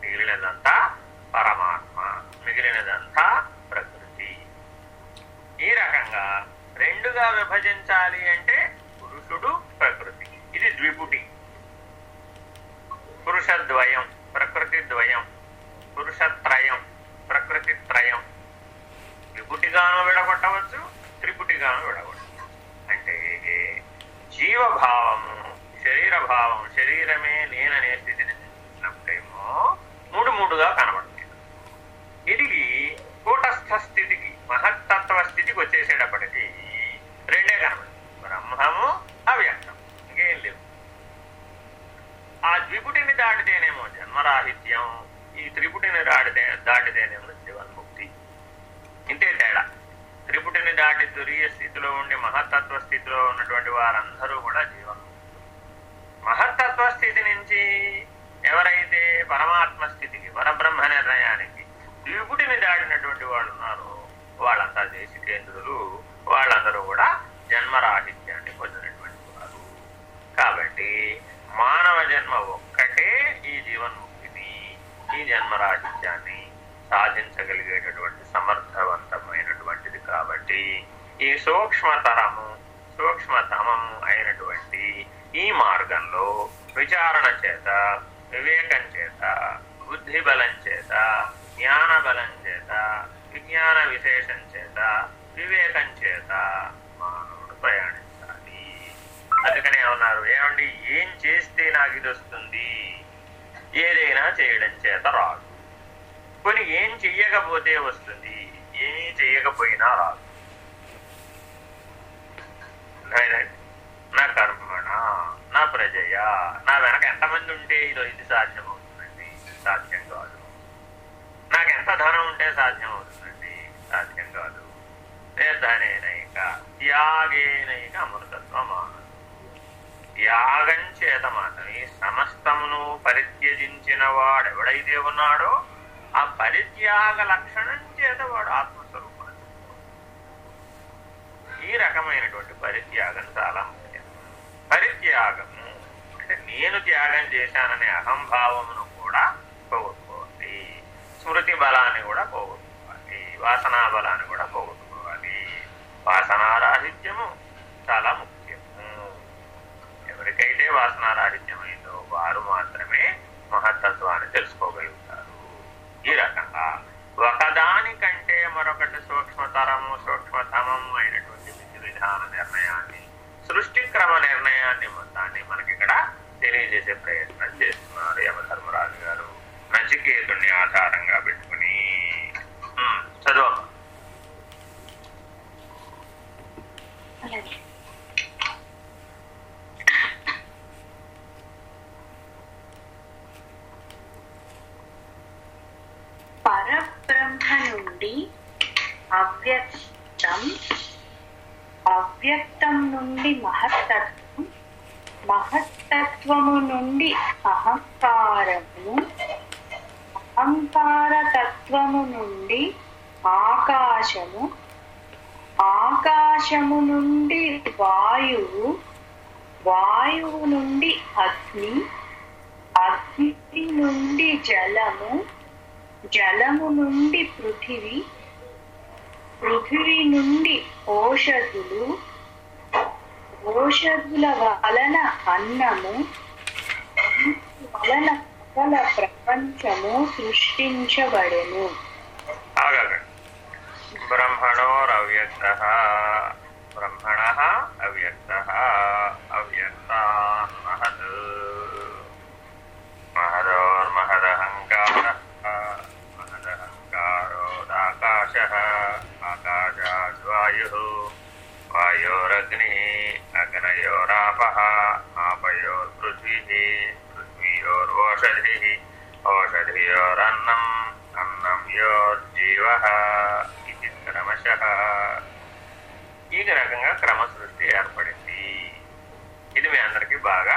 S1: మిగిలినదంతా పరమాత్మ మిగిలినదంతా ప్రకృతి. ఈ రకంగా రెండుగా విభజించాలి అంటే పురుషుడు ద్విపుటి పురుషద్వయం ప్రకృతి ద్వయం పురుషత్రయం ప్రకృతి త్రయం విపుటిగాను విడగొట్టవచ్చు త్రిపుటిగాను విడగొట్టవచ్చు. అంటే జీవభావము శరీర భావం శరీరమే నేననే స్థితిని మూడు మూడుగా కనబడుతుంది ఇది కూటస్థ స్థితికి మహత్తత్వ స్థితికి వచ్చేసేటప్పటికి రెండే కనబడుతుంది బ్రహ్మము అవ్యక్తం ఇంకేం లేవు ఆ ద్విపుటిని దాటితేనేమో ఈ త్రిపుటిని దాటితే దాటితేనేమో జీవన్ముక్తి ఇంతే తేడా. త్రిపుటిని దాటి తురియ స్థితిలో ఉండి మహత్తత్వ స్థితిలో ఉన్నటువంటి వారందరూ కూడా జీవన్ముక్తులు మహత్తత్వ స్థితి నుంచి ఎవరైతే పరమాత్మ స్థితికి పరబ్రహ్మ నిర్ణయానికి త్రిపుటిని దాటినటువంటి వాళ్ళు ఉన్నారో వాళ్ళంతా దేశికేంద్రులు వాళ్ళందరూ కూడా జన్మరాహిత్యాన్ని పొందినటువంటి వారు. కాబట్టి మానవ జన్మ ఒక్కటే ఈ జీవన్ముక్తిని ఈ జన్మరాహిత్యాన్ని సాధించగలిగేటటువంటి సమర్థవంతమైనటువంటిది కాబట్టి ఈ సూక్ష్మతరము సూక్ష్మతమము అయినటువంటి ఈ మార్గంలో విచారణ చేత వివేకం చేత బుద్ధి బలం చేత జ్ఞాన బలం చేత విజ్ఞాన విశేషం చేత వివేకం చేత మానవుడు ప్రయాణించాలి. అందుకనే ఏమన్నారు ఏమండి ఏం చేస్తే నాకు ఇది వస్తుంది? ఏదైనా చేయడం చేత రాదు. కొన్ని ఏం చెయ్యకపోతే వస్తుంది ఏమీ చెయ్యకపోయినా రాదు. నా కర్మణ నా ప్రజయ నా వెనక ఎంతమంది ఉంటే ఇదో ఇది సాధ్యం అవుతుందండి సాధ్యం కాదు. నాకు ఎంత ధనం ఉంటే సాధ్యం అవుతుందండి సాధ్యం కాదు. నిర్ధనేనైక త్యాగేనైక అమృతత్వం మానదు త్యాగం చేత మాత్రమే సమస్తమును పరిత్యజించిన వాడెవడైతే ఉన్నాడో ఆ పరిత్యాగ లక్షణం చేత వాడు ఆత్మస్వరూపం. ఈ రకమైనటువంటి పరిత్యాగం చాలా ముఖ్యం. పరిత్యాగము అంటే నేను త్యాగం చేశాననే అహంభావమును కూడా పోగొట్టుకోవాలి. స్మృతి బలాన్ని కూడా పోగొట్టుకోవాలి. వాసనా బలాన్ని కూడా పోగొట్టుకోవాలి. వాసనారాహిత్యము చాలా ముఖ్యం. ఎవరికైతే వాసనారాహిత్యమైందో వారు మాత్రమే మహత్తత్వాన్ని తెలుసుకోగలుగుతారు. ఈ రకంగా ఒకదానికంటే మరొకటి సూక్ష్మతరము సూక్ష్మతమము అయినటువంటి విధి విధాన నిర్ణయాన్ని సృష్టి క్రమ నిర్ణయాన్ని మొత్తాన్ని మనకి ఇక్కడ తెలియజేసే ప్రయత్నం చేస్తున్నారు యమధర్మరాజు గారు. నచికేతుణ్ణి ఆధారంగా పెట్టుకుని. చదువు
S2: అలాగే పరబ్రహ్మ నుండి అవ్యక్తం. అవ్యక్తం నుండి మహత్తత్వం మహత్తత్వము నుండి అహంకారము అహంకార తత్వము నుండి ఆకాశము ఆకాశము నుండి వాయువు వాయువు నుండి అగ్ని అగ్ని నుండి జలము జలము నుండి పృథివీ పృథివీ నుండి ఓషధులు ఓషధుల వలన అన్నము వలన సకల ప్రపంచము సృష్టించబడెను.
S1: బ్రహ్మణో బ్రహ్మణోరవ్యక్త బ్రహ్మణ అవ్యక్త అవ్యక్త మహదహంకారోదాకాశ ఆకాశాద్వాయు వాయోరగ్ని అగ్నయోరాప ఆపయోర్పృథ్వీ పృథ్వీయోర్వోషధి ఓషధియోరన్నం అన్నం యోర్జీవ ఇది క్రమశ. ఈ రకంగా క్రమ సృష్టి ఏర్పడింది. ఇది మీ అందరికీ బాగా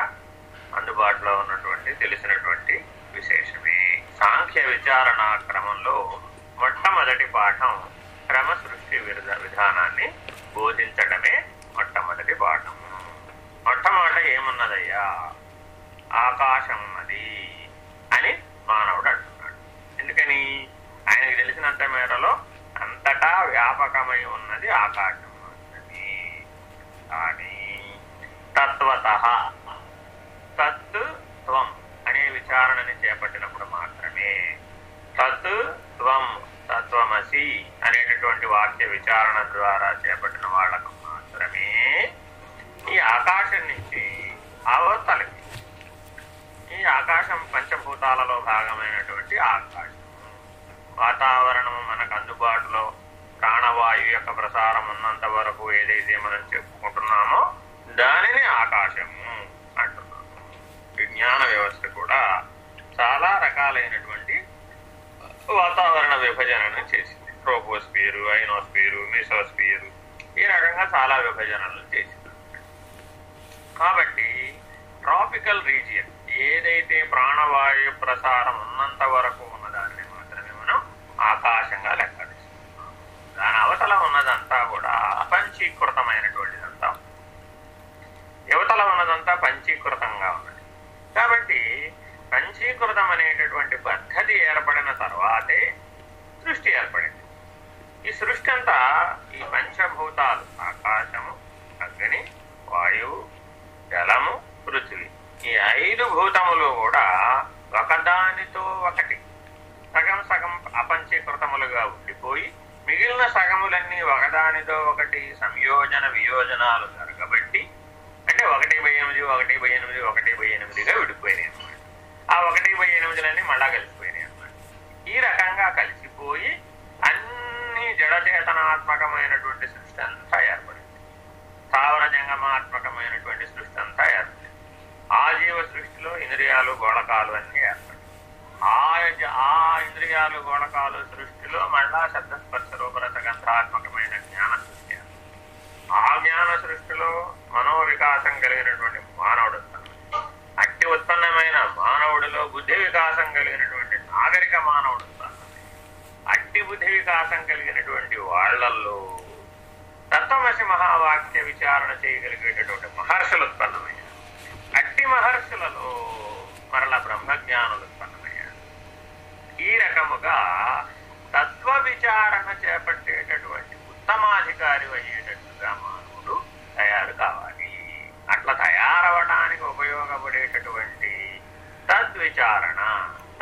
S1: అందుబాటులో ఉన్నటువంటి తెలిసినటువంటి విశేషమే. సాంఖ్య విచారణ క్రమంలో మొట్టమొదటి పాఠం క్రమ సృష్టి విరుద విధానాన్ని బోధించడమే మొట్టమొదటి పాఠం మొట్టమొదట ఏమున్నదయ్యా? ఆకాశం ఉన్నది అని మానవుడు అంటున్నాడు. ఎందుకని? ఆయనకు తెలిసినంత మేరలో అంతటా వ్యాపకమై ఉన్నది ఆకాశం ఉన్నది. కానీ తత్వత తత్ త్వం అనే విచారణని చేపట్టినప్పుడు మాత్రమే తత్ త్వం తత్వమసి అనేటటువంటి విచారణ ద్వారా చేపట్టిన వాళ్ళకు మాత్రమే ఈ ఆకాశం నుంచి అవతలకి ఈ ఆకాశం పంచభూతాలలో భాగమైనటువంటి ఆకాశం. వాతావరణం మనకు అందుబాటులో ప్రాణవాయువు యొక్క ప్రసారం ఉన్నంత వరకు ఏదైతే మనం చెప్పుకుంటున్నామో దానిని ఆకాశము అంటున్నాము. విజ్ఞాన వ్యవస్థ కూడా చాలా రకాలైనటువంటి వాతావరణ విభజనను చేసింది. ట్రోపోస్పియరు ఐనోస్పియరు మిసోస్పియరు ఈ రకంగా చాలా విభజనలు చేసింది. కాబట్టి ట్రాపికల్ రీజియన్ ఏదైతే ప్రాణవాయు ప్రసారం ఉన్నంత వరకు ఉన్న దానిని మాత్రమే మనం ఆకాశంగా లెక్కడిస్తున్నాం దాని అవతల ఉన్నదంతా కూడా పంచీకృతమైనటువంటిదంతా యువతల ఉన్నదంతా పంచీకృతంగా ఉన్నది కాబట్టి పంచీకృతం అనేటటువంటి పద్ధతి ఏర్పడిన తర్వాతే సృష్టి ఏర్పడింది ఈ సృష్టి అంతా ఈ పంచభూతాలు ఆకాశము అగ్ని వాయువు జలము పృథివీ. ఈ ఐదు భూతములు కూడా ఒకదానితో ఒకటి. సగం సగం అపంచీకృతములుగా ఉండిపోయి మిగిలిన సగములన్నీ ఒకదానితో ఒకటి సంయోజన వియోజనాలు జరగబట్టి అంటే ఒకటి బై ఎనిమిది ఒకటి బై ఎనిమిది ఒకటి బై ఎనిమిదిగా విడిపోయినాయి అన్నమాట ఆ ఒకటి బై ఎనిమిదిలన్నీ మళ్ళా కలిసిపోయినాయి అన్నమాట ఈ రకంగా కలిసిపోయి అన్ని జడచేతనాత్మకమైనటువంటి సృష్టి అంతా ఏర్పడింది స్థావర జంగమాత్మకమైనటువంటి సృష్టి అంతా ఏర్పడింది ఆజీవ సృష్టిలో ఇంద్రియాలు గోళకాలు అన్నీ ఏర్పడి ఆ ఆ ఇంద్రియాలు గోళకాలు సృష్టిలో మళ్ళా శబ్దస్పర్శ రూపరసగంధాత్మకమైన జ్ఞాన సృష్టి ఏర్పడింది. ఆ జ్ఞాన సృష్టిలో మనో వికాసం కలిగినటువంటి మానవుడు ఉత్పన్నమయ్యాడు. అట్టి ఉత్పన్నమైన మానవుడిలో బుద్ధి వికాసం కలిగినటువంటి నాగరిక మానవుడు ఉత్పన్నమయ్యాడు. అట్టి బుద్ధి వికాసం కలిగినటువంటి వాళ్ళల్లో తత్వమసి మహావాక్య విచారణ చేయగలిగేటటువంటి మహర్షులు ఉత్పన్నమయ్యారు అట్టి మహర్షులలో మరల బ్రహ్మజ్ఞానులు ఉత్పన్నమయ్యారు ఈ రకముగా తత్వ విచారణ చేపట్టేటటువంటి ఉత్తమాధికారి అయ్యేటట్టుగా మానవుడు తయారు కావాలి అట్లా తయారవడానికి ఉపయోగపడేటటువంటి తద్విచారణ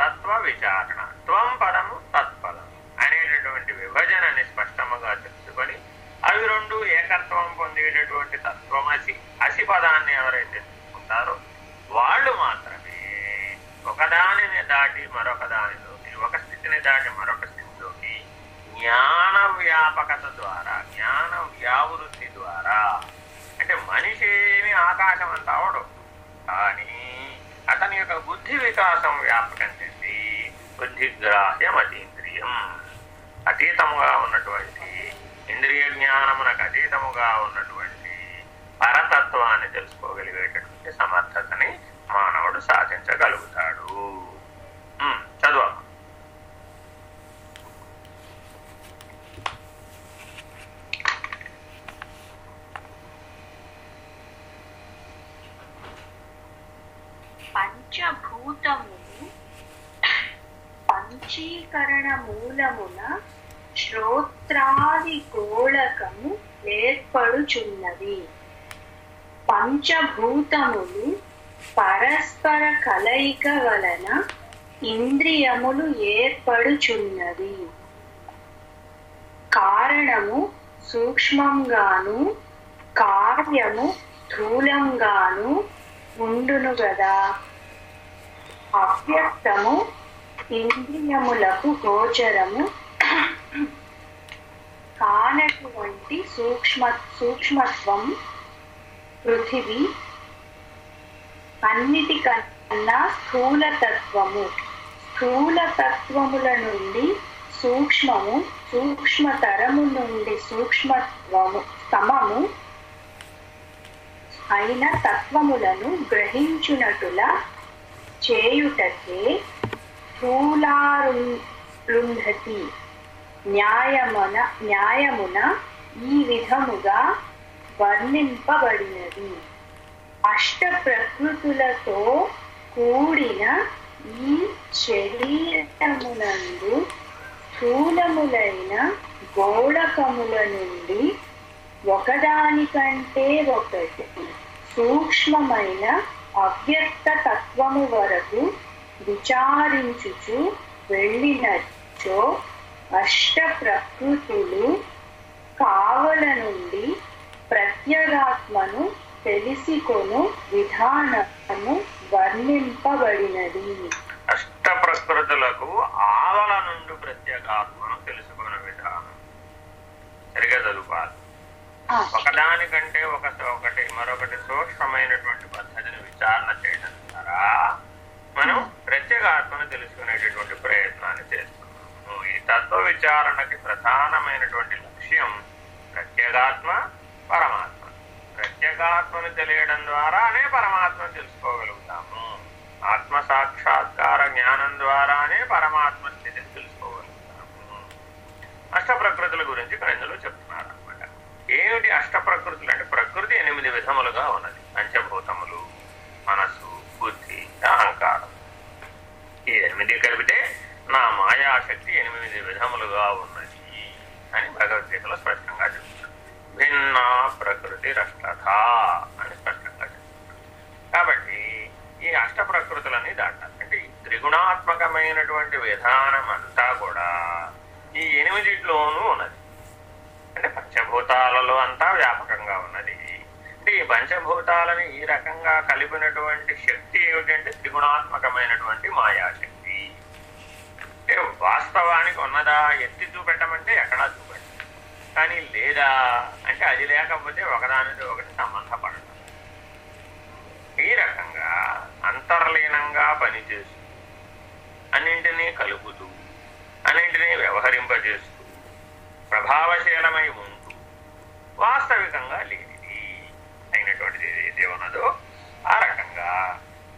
S1: తత్వ విచారణ త్వం పదము తత్పదము అనేటటువంటి విభజనని స్పష్టముగా తెలుసుకొని అవి రెండు ఏకత్వం పొందేటటువంటి తత్వమసి అసి పదాన్ని ఎవరైతే తీసుకుంటారో వాళ్ళు మాత్రమే ఒకదానిని దాటి మరొక దానిలోకి ఒక స్థితిని దాటి మరొక స్థితిలోకి జ్ఞాన వ్యాపకత ద్వారా జ్ఞాన వ్యావృత్తి ద్వారా అంటే మనిషి ఏమి ఆకాశం అంత అవడు కానీ అతని యొక్క బుద్ధి వికాసం వ్యాపకం చెంది బుద్ధిగ్రాహ్యం అతీంద్రియం అతీతముగా ఉన్నటువంటి ఇంద్రియ జ్ఞానమునకు అతీతముగా ఉన్న పరతత్వాన్ని తెలుసుకోగలిగేటటువంటి సమర్థతని మానవుడు సాధించగలుగుతాడు ఉమ్, చదువు
S2: పంచభూతములు వశీకరణ మూలమున శ్రోత్రాది గోళకము ఏర్పడుచున్నది. పంచభూతములు పరస్పర కలయిక వలన ఇంద్రియములు ఏర్పడుచున్నది. కారణము సూక్ష్మంగాను కార్యము స్థూలంగాను ఉండును గదా. అవ్యక్తము ఇంద్రియములకు గోచరము? కానటువంటి సూక్ష్మ సూక్ష్మత్వం పృథివీ అన్నిటికన్నా స్థూలతత్వము. స్థూలతత్వముల నుండి సూక్ష్మము సూక్ష్మతరము నుండి సూక్ష్మత్వము సమము అయిన తత్వములను గ్రహించునటులా చేయుటకే స్థూలారుంధతి న్యాయమున న్యాయమున ఈ విధముగా వర్ణింపబడినది. అష్ట ప్రకృతులతో కూడిన ఈ శరీరమునందు స్థూలములైన గోళకముల నుండి ఒకదానికంటే ఒకటి సూక్ష్మమైన అవ్యక్త తత్వము వరకు విచారించుచు వెళ్ళినచో అష్ట ప్రకృతులు కావల నుండి ప్రత్యేగాత్మను తెలిసికొను విధానము వర్ణింపబడినది.
S1: అష్ట ప్రకృతులకు ఆవల నుండి ప్రత్యేగాత్మను తెలుసుకునే విధానం. సరిగా చదువుకోవాలి. ఒకదానికంటే ఒక ఒకటి మరొకటి సూక్ష్మమైనటువంటి పద్ధతిని విచారణ చేయడం ద్వారా మనం ప్రత్యేగాత్మను తెలుసుకునేటటువంటి ప్రయత్నాన్ని చేస్తున్నాము. ఈ తత్వ విచారణకి ప్రధానమైనటువంటి లక్ష్యం ప్రత్యేగాత్మ పరమాత్మ. ప్రత్యేగాత్మను తెలియడం ద్వారానే పరమాత్మను తెలుసుకోగలుగుతాము. ఆత్మ సాక్షాత్కార జ్ఞానం ద్వారానే పరమాత్మ స్థితిని తెలుసుకోగలుగుతాము. అష్ట ప్రకృతుల గురించి ఇక్కడ చెప్తున్నారు అనమాట ఏమిటి అష్ట ప్రకృతులు అంటే ప్రకృతి ఎనిమిది విధములుగా ఉన్నది. పంచభూతము మనస్సు బుద్ధి అహంకారం ఈ ఎనిమిది కలిపితే నా మాయాశక్తి ఎనిమిది విధములుగా ఉన్నది అని భగవద్గీతలో స్పష్టంగా చెప్తున్నారు భిన్న ప్రకృతి రష్టథ అని స్పష్టంగా చెప్తున్నారు కాబట్టి ఈ అష్ట ప్రకృతులన్నీ దాటాలి. అంటే ఈ త్రిగుణాత్మకమైనటువంటి విధానం అంతా కూడా ఈ ఎనిమిదిట్లోనూ ఉన్నది. అంటే పంచభూతాలలో అంతా వ్యాపకంగా ఉన్నది. అంటే ఈ పంచభూతాలని ఈ రకంగా కలిపినటువంటి శక్తి ఏమిటంటే త్రిగుణాత్మకమైనటువంటి మాయాశక్తి. అంటే వాస్తవానికి ఉన్నదా? ఎత్తి చూపెట్టమంటే ఎక్కడా చూపెట్టం. కానీ లేదా అంటే అది లేకపోతే ఒకదానితో ఒకటి సంబంధపడటం. ఈ రకంగా అంతర్లీనంగా పనిచేస్తూ అన్నింటినీ కలుపుతూ అన్నింటినీ వ్యవహరింపజేస్తూ ప్రభావశీలమై ఉంటూ వాస్తవికంగా లేనిది అయినటువంటిది ఏదైతే ఉన్నదో ఆ రకంగా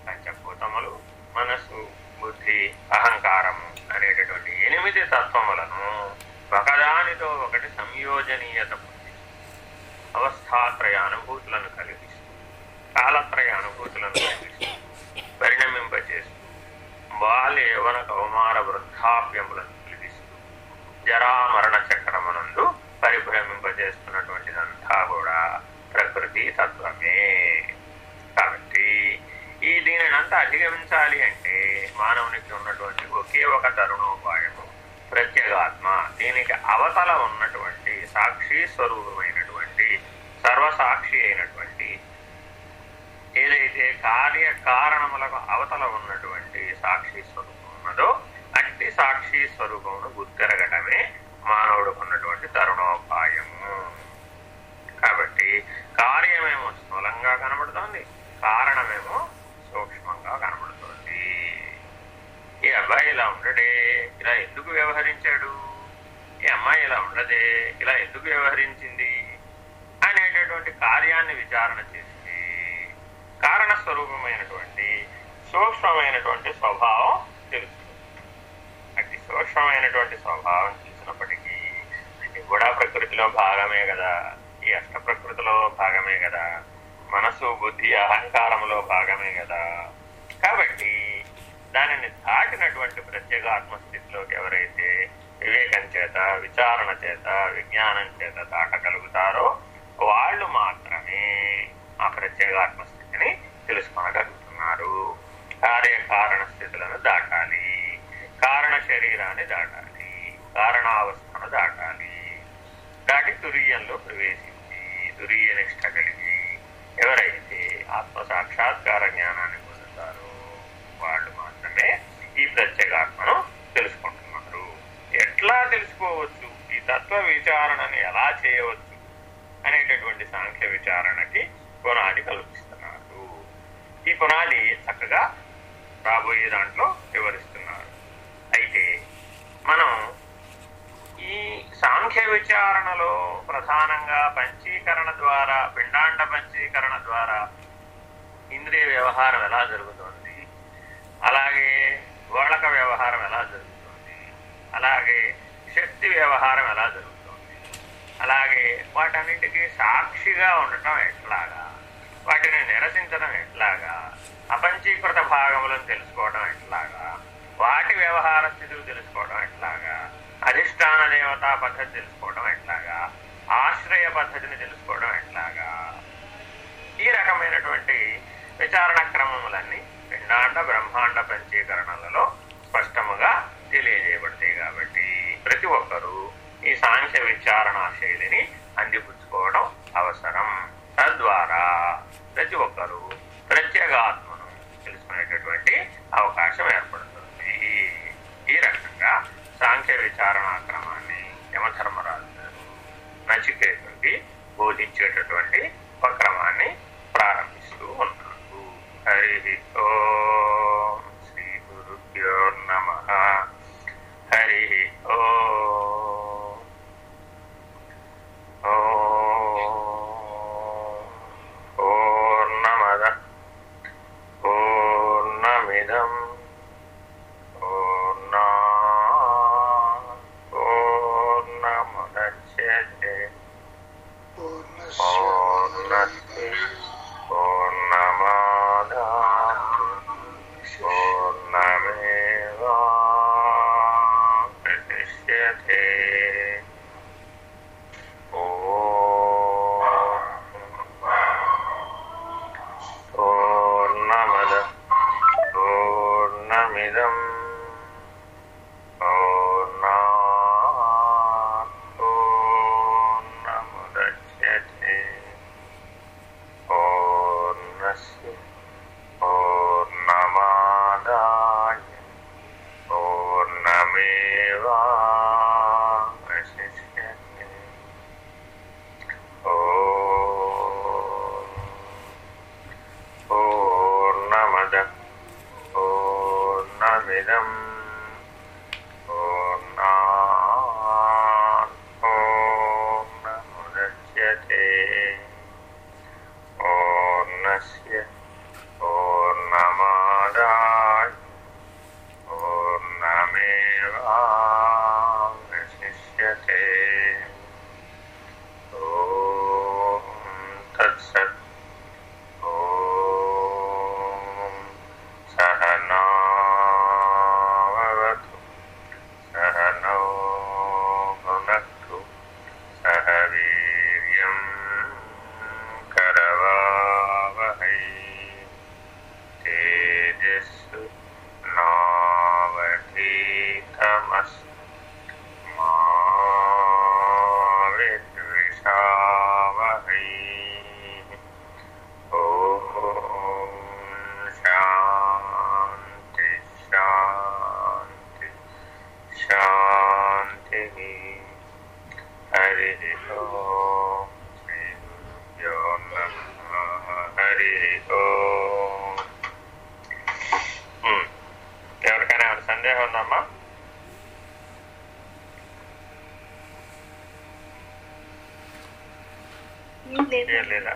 S1: పంచభూతములు మనస్సు బుద్ధి అహంకారము అనేటటువంటి ఎనిమిది తత్వములను ఒకదానితో ఒకటి సంయోజనీయత పొంది అవస్థాత్రయ అనుభూతులను కలిగిస్తూ కాలత్రయ అనుభూతులను కలిగిస్తూ పరిణమింపచేస్తూ బాల్య యవన కౌమార వృద్ధాప్యములను కలిగిస్తూ జరామరణ చక్రమునందు పరిభ్రమింపజేస్తున్నటువంటిదంతా కూడా ప్రకృతి తత్వమే. కాబట్టి ఈ దీనినంతా అధిగమించాలి అంటే మానవునికి ఉన్నటువంటి ఒకే ఒక తరుణోపాయం ప్రత్యేగాత్మ. దీనికి అవతల ఉన్నటువంటి సాక్షి స్వరూపమైనటువంటి సర్వసాక్షి అయినటువంటి ఏదైతే కార్యకారణములకు అవతల ఉన్నటువంటి సాక్షి స్వరూపం ఉన్నదో అట్టి సాక్షి స్వరూపమును గుర్తెరగటమే మానవుడికి ఉన్నటువంటి తరుణోపాయము. కాబట్టి కార్యమేమో స్థూలంగా కనబడుతోంది కారణమేమో సూక్ష్మంగా కనబడుతోంది ఈ అబ్బాయి ఇలా ఉండడే ఇలా ఎందుకు వ్యవహరించాడు? ఈ అమ్మాయి ఇలా ఉండదే ఇలా ఎందుకు వ్యవహరించింది? అనేటటువంటి కార్యాన్ని విచారణ చేసి కారణ స్వరూపమైనటువంటి సూక్ష్మమైనటువంటి స్వభావం తెలుస్తుంది. అతి సూక్ష్మమైనటువంటి స్వభావం తెలిసినప్పటికీ అది కూడా ప్రకృతిలో భాగమే కదా. ఈ అష్ట ప్రకృతిలో భాగమే కదా. మనసు బుద్ధి అహంకారంలో భాగమే కదా. కాబట్టి దానిని దాటినటువంటి ప్రత్యేక ఆత్మస్థితిలోకి ఎవరైతే వివేకం చేత విచారణ చేత విజ్ఞానం చేత దాటగలుగుతారో వాళ్ళు మాత్రమే ఆ ప్రత్యేక ఆత్మస్థితిని తెలుసుకోగలుగుతున్నారు. కార్యకారణ స్థితులను దాటాలి. కారణ శరీరాన్ని దాటాలి. కారణావస్థను దాటాలి. దాటి తురీయంలో ప్రవేశించి తురీయ నిష్ట కలిగి ఎవరైతే ఆత్మ సాక్షాత్కార జ్ఞానాన్ని పొందుతారో వాళ్ళు మాత్రమే ఈ ప్రత్యేగాత్మను తెలుసుకుంటున్నారు తెలుసుకోవచ్చు. ఈ తత్వ విచారణను ఎలా చేయవచ్చు అనేటటువంటి సాంఖ్య విచారణకి పునాది కల్పిస్తున్నారు. ఈ పునాది చక్కగా రాబోయే దాంట్లో వివరిస్తున్నారు. అయితే మనం ఈ సాంఖ్య విచారణలో ప్రధానంగా పంచీకరణ ద్వారా పిండాండ పంచీకరణ ద్వారా ఇంద్రియ వ్యవహారం ఎలా జరుగుతుంది? అలాగే గోళక వ్యవహారం ఎలా జరుగుతుంది? అలాగే శక్తి వ్యవహారం ఎలా జరుగుతుంది? అలాగే వాటన్నింటికి సాక్షిగా ఉండటం ఎట్లాగా? వాటిని నిరసించడం ఎట్లాగా? అపంచీకృత భాగములను తెలుసుకోవడం ఎట్లాగా? వాటి వ్యవహార స్థితులు తెలుసుకోవడం ఎట్లాగా? అధిష్టాన దేవతా పద్ధతి తెలుసుకోవడం ఎట్లాగా? ఆశ్రయ పద్ధతిని తెలుసుకోవడం ఎట్లాగా? ఈ రకమైనటువంటి విచారణ క్రమములన్నీ పిండాండ బ్రహ్మాండ పంచీకరణలలో స్పష్టముగా తెలియజేయాలి ప్రతి ఒక్కరూ ఈ సాంఖ్య విచారణ శైలిని అందిపుచ్చుకోవడం అవసరం. తద్వారా ప్రతి ఒక్కరూ ప్రత్యేగాత్మను తెలుసుకునేటటువంటి అవకాశం ఏర్పడుతుంది. ఈ రకంగా సాంఖ్య విచారణ క్రమాన్ని యమధర్మరాజు గారు నచికేతుడికి బోధించేటటువంటి ఉపక్రమాన్ని ప్రారంభిస్తూ ఉన్నారు. హరి ఓ ఓం
S2: ఏం లేదు
S1: ఏం లేదా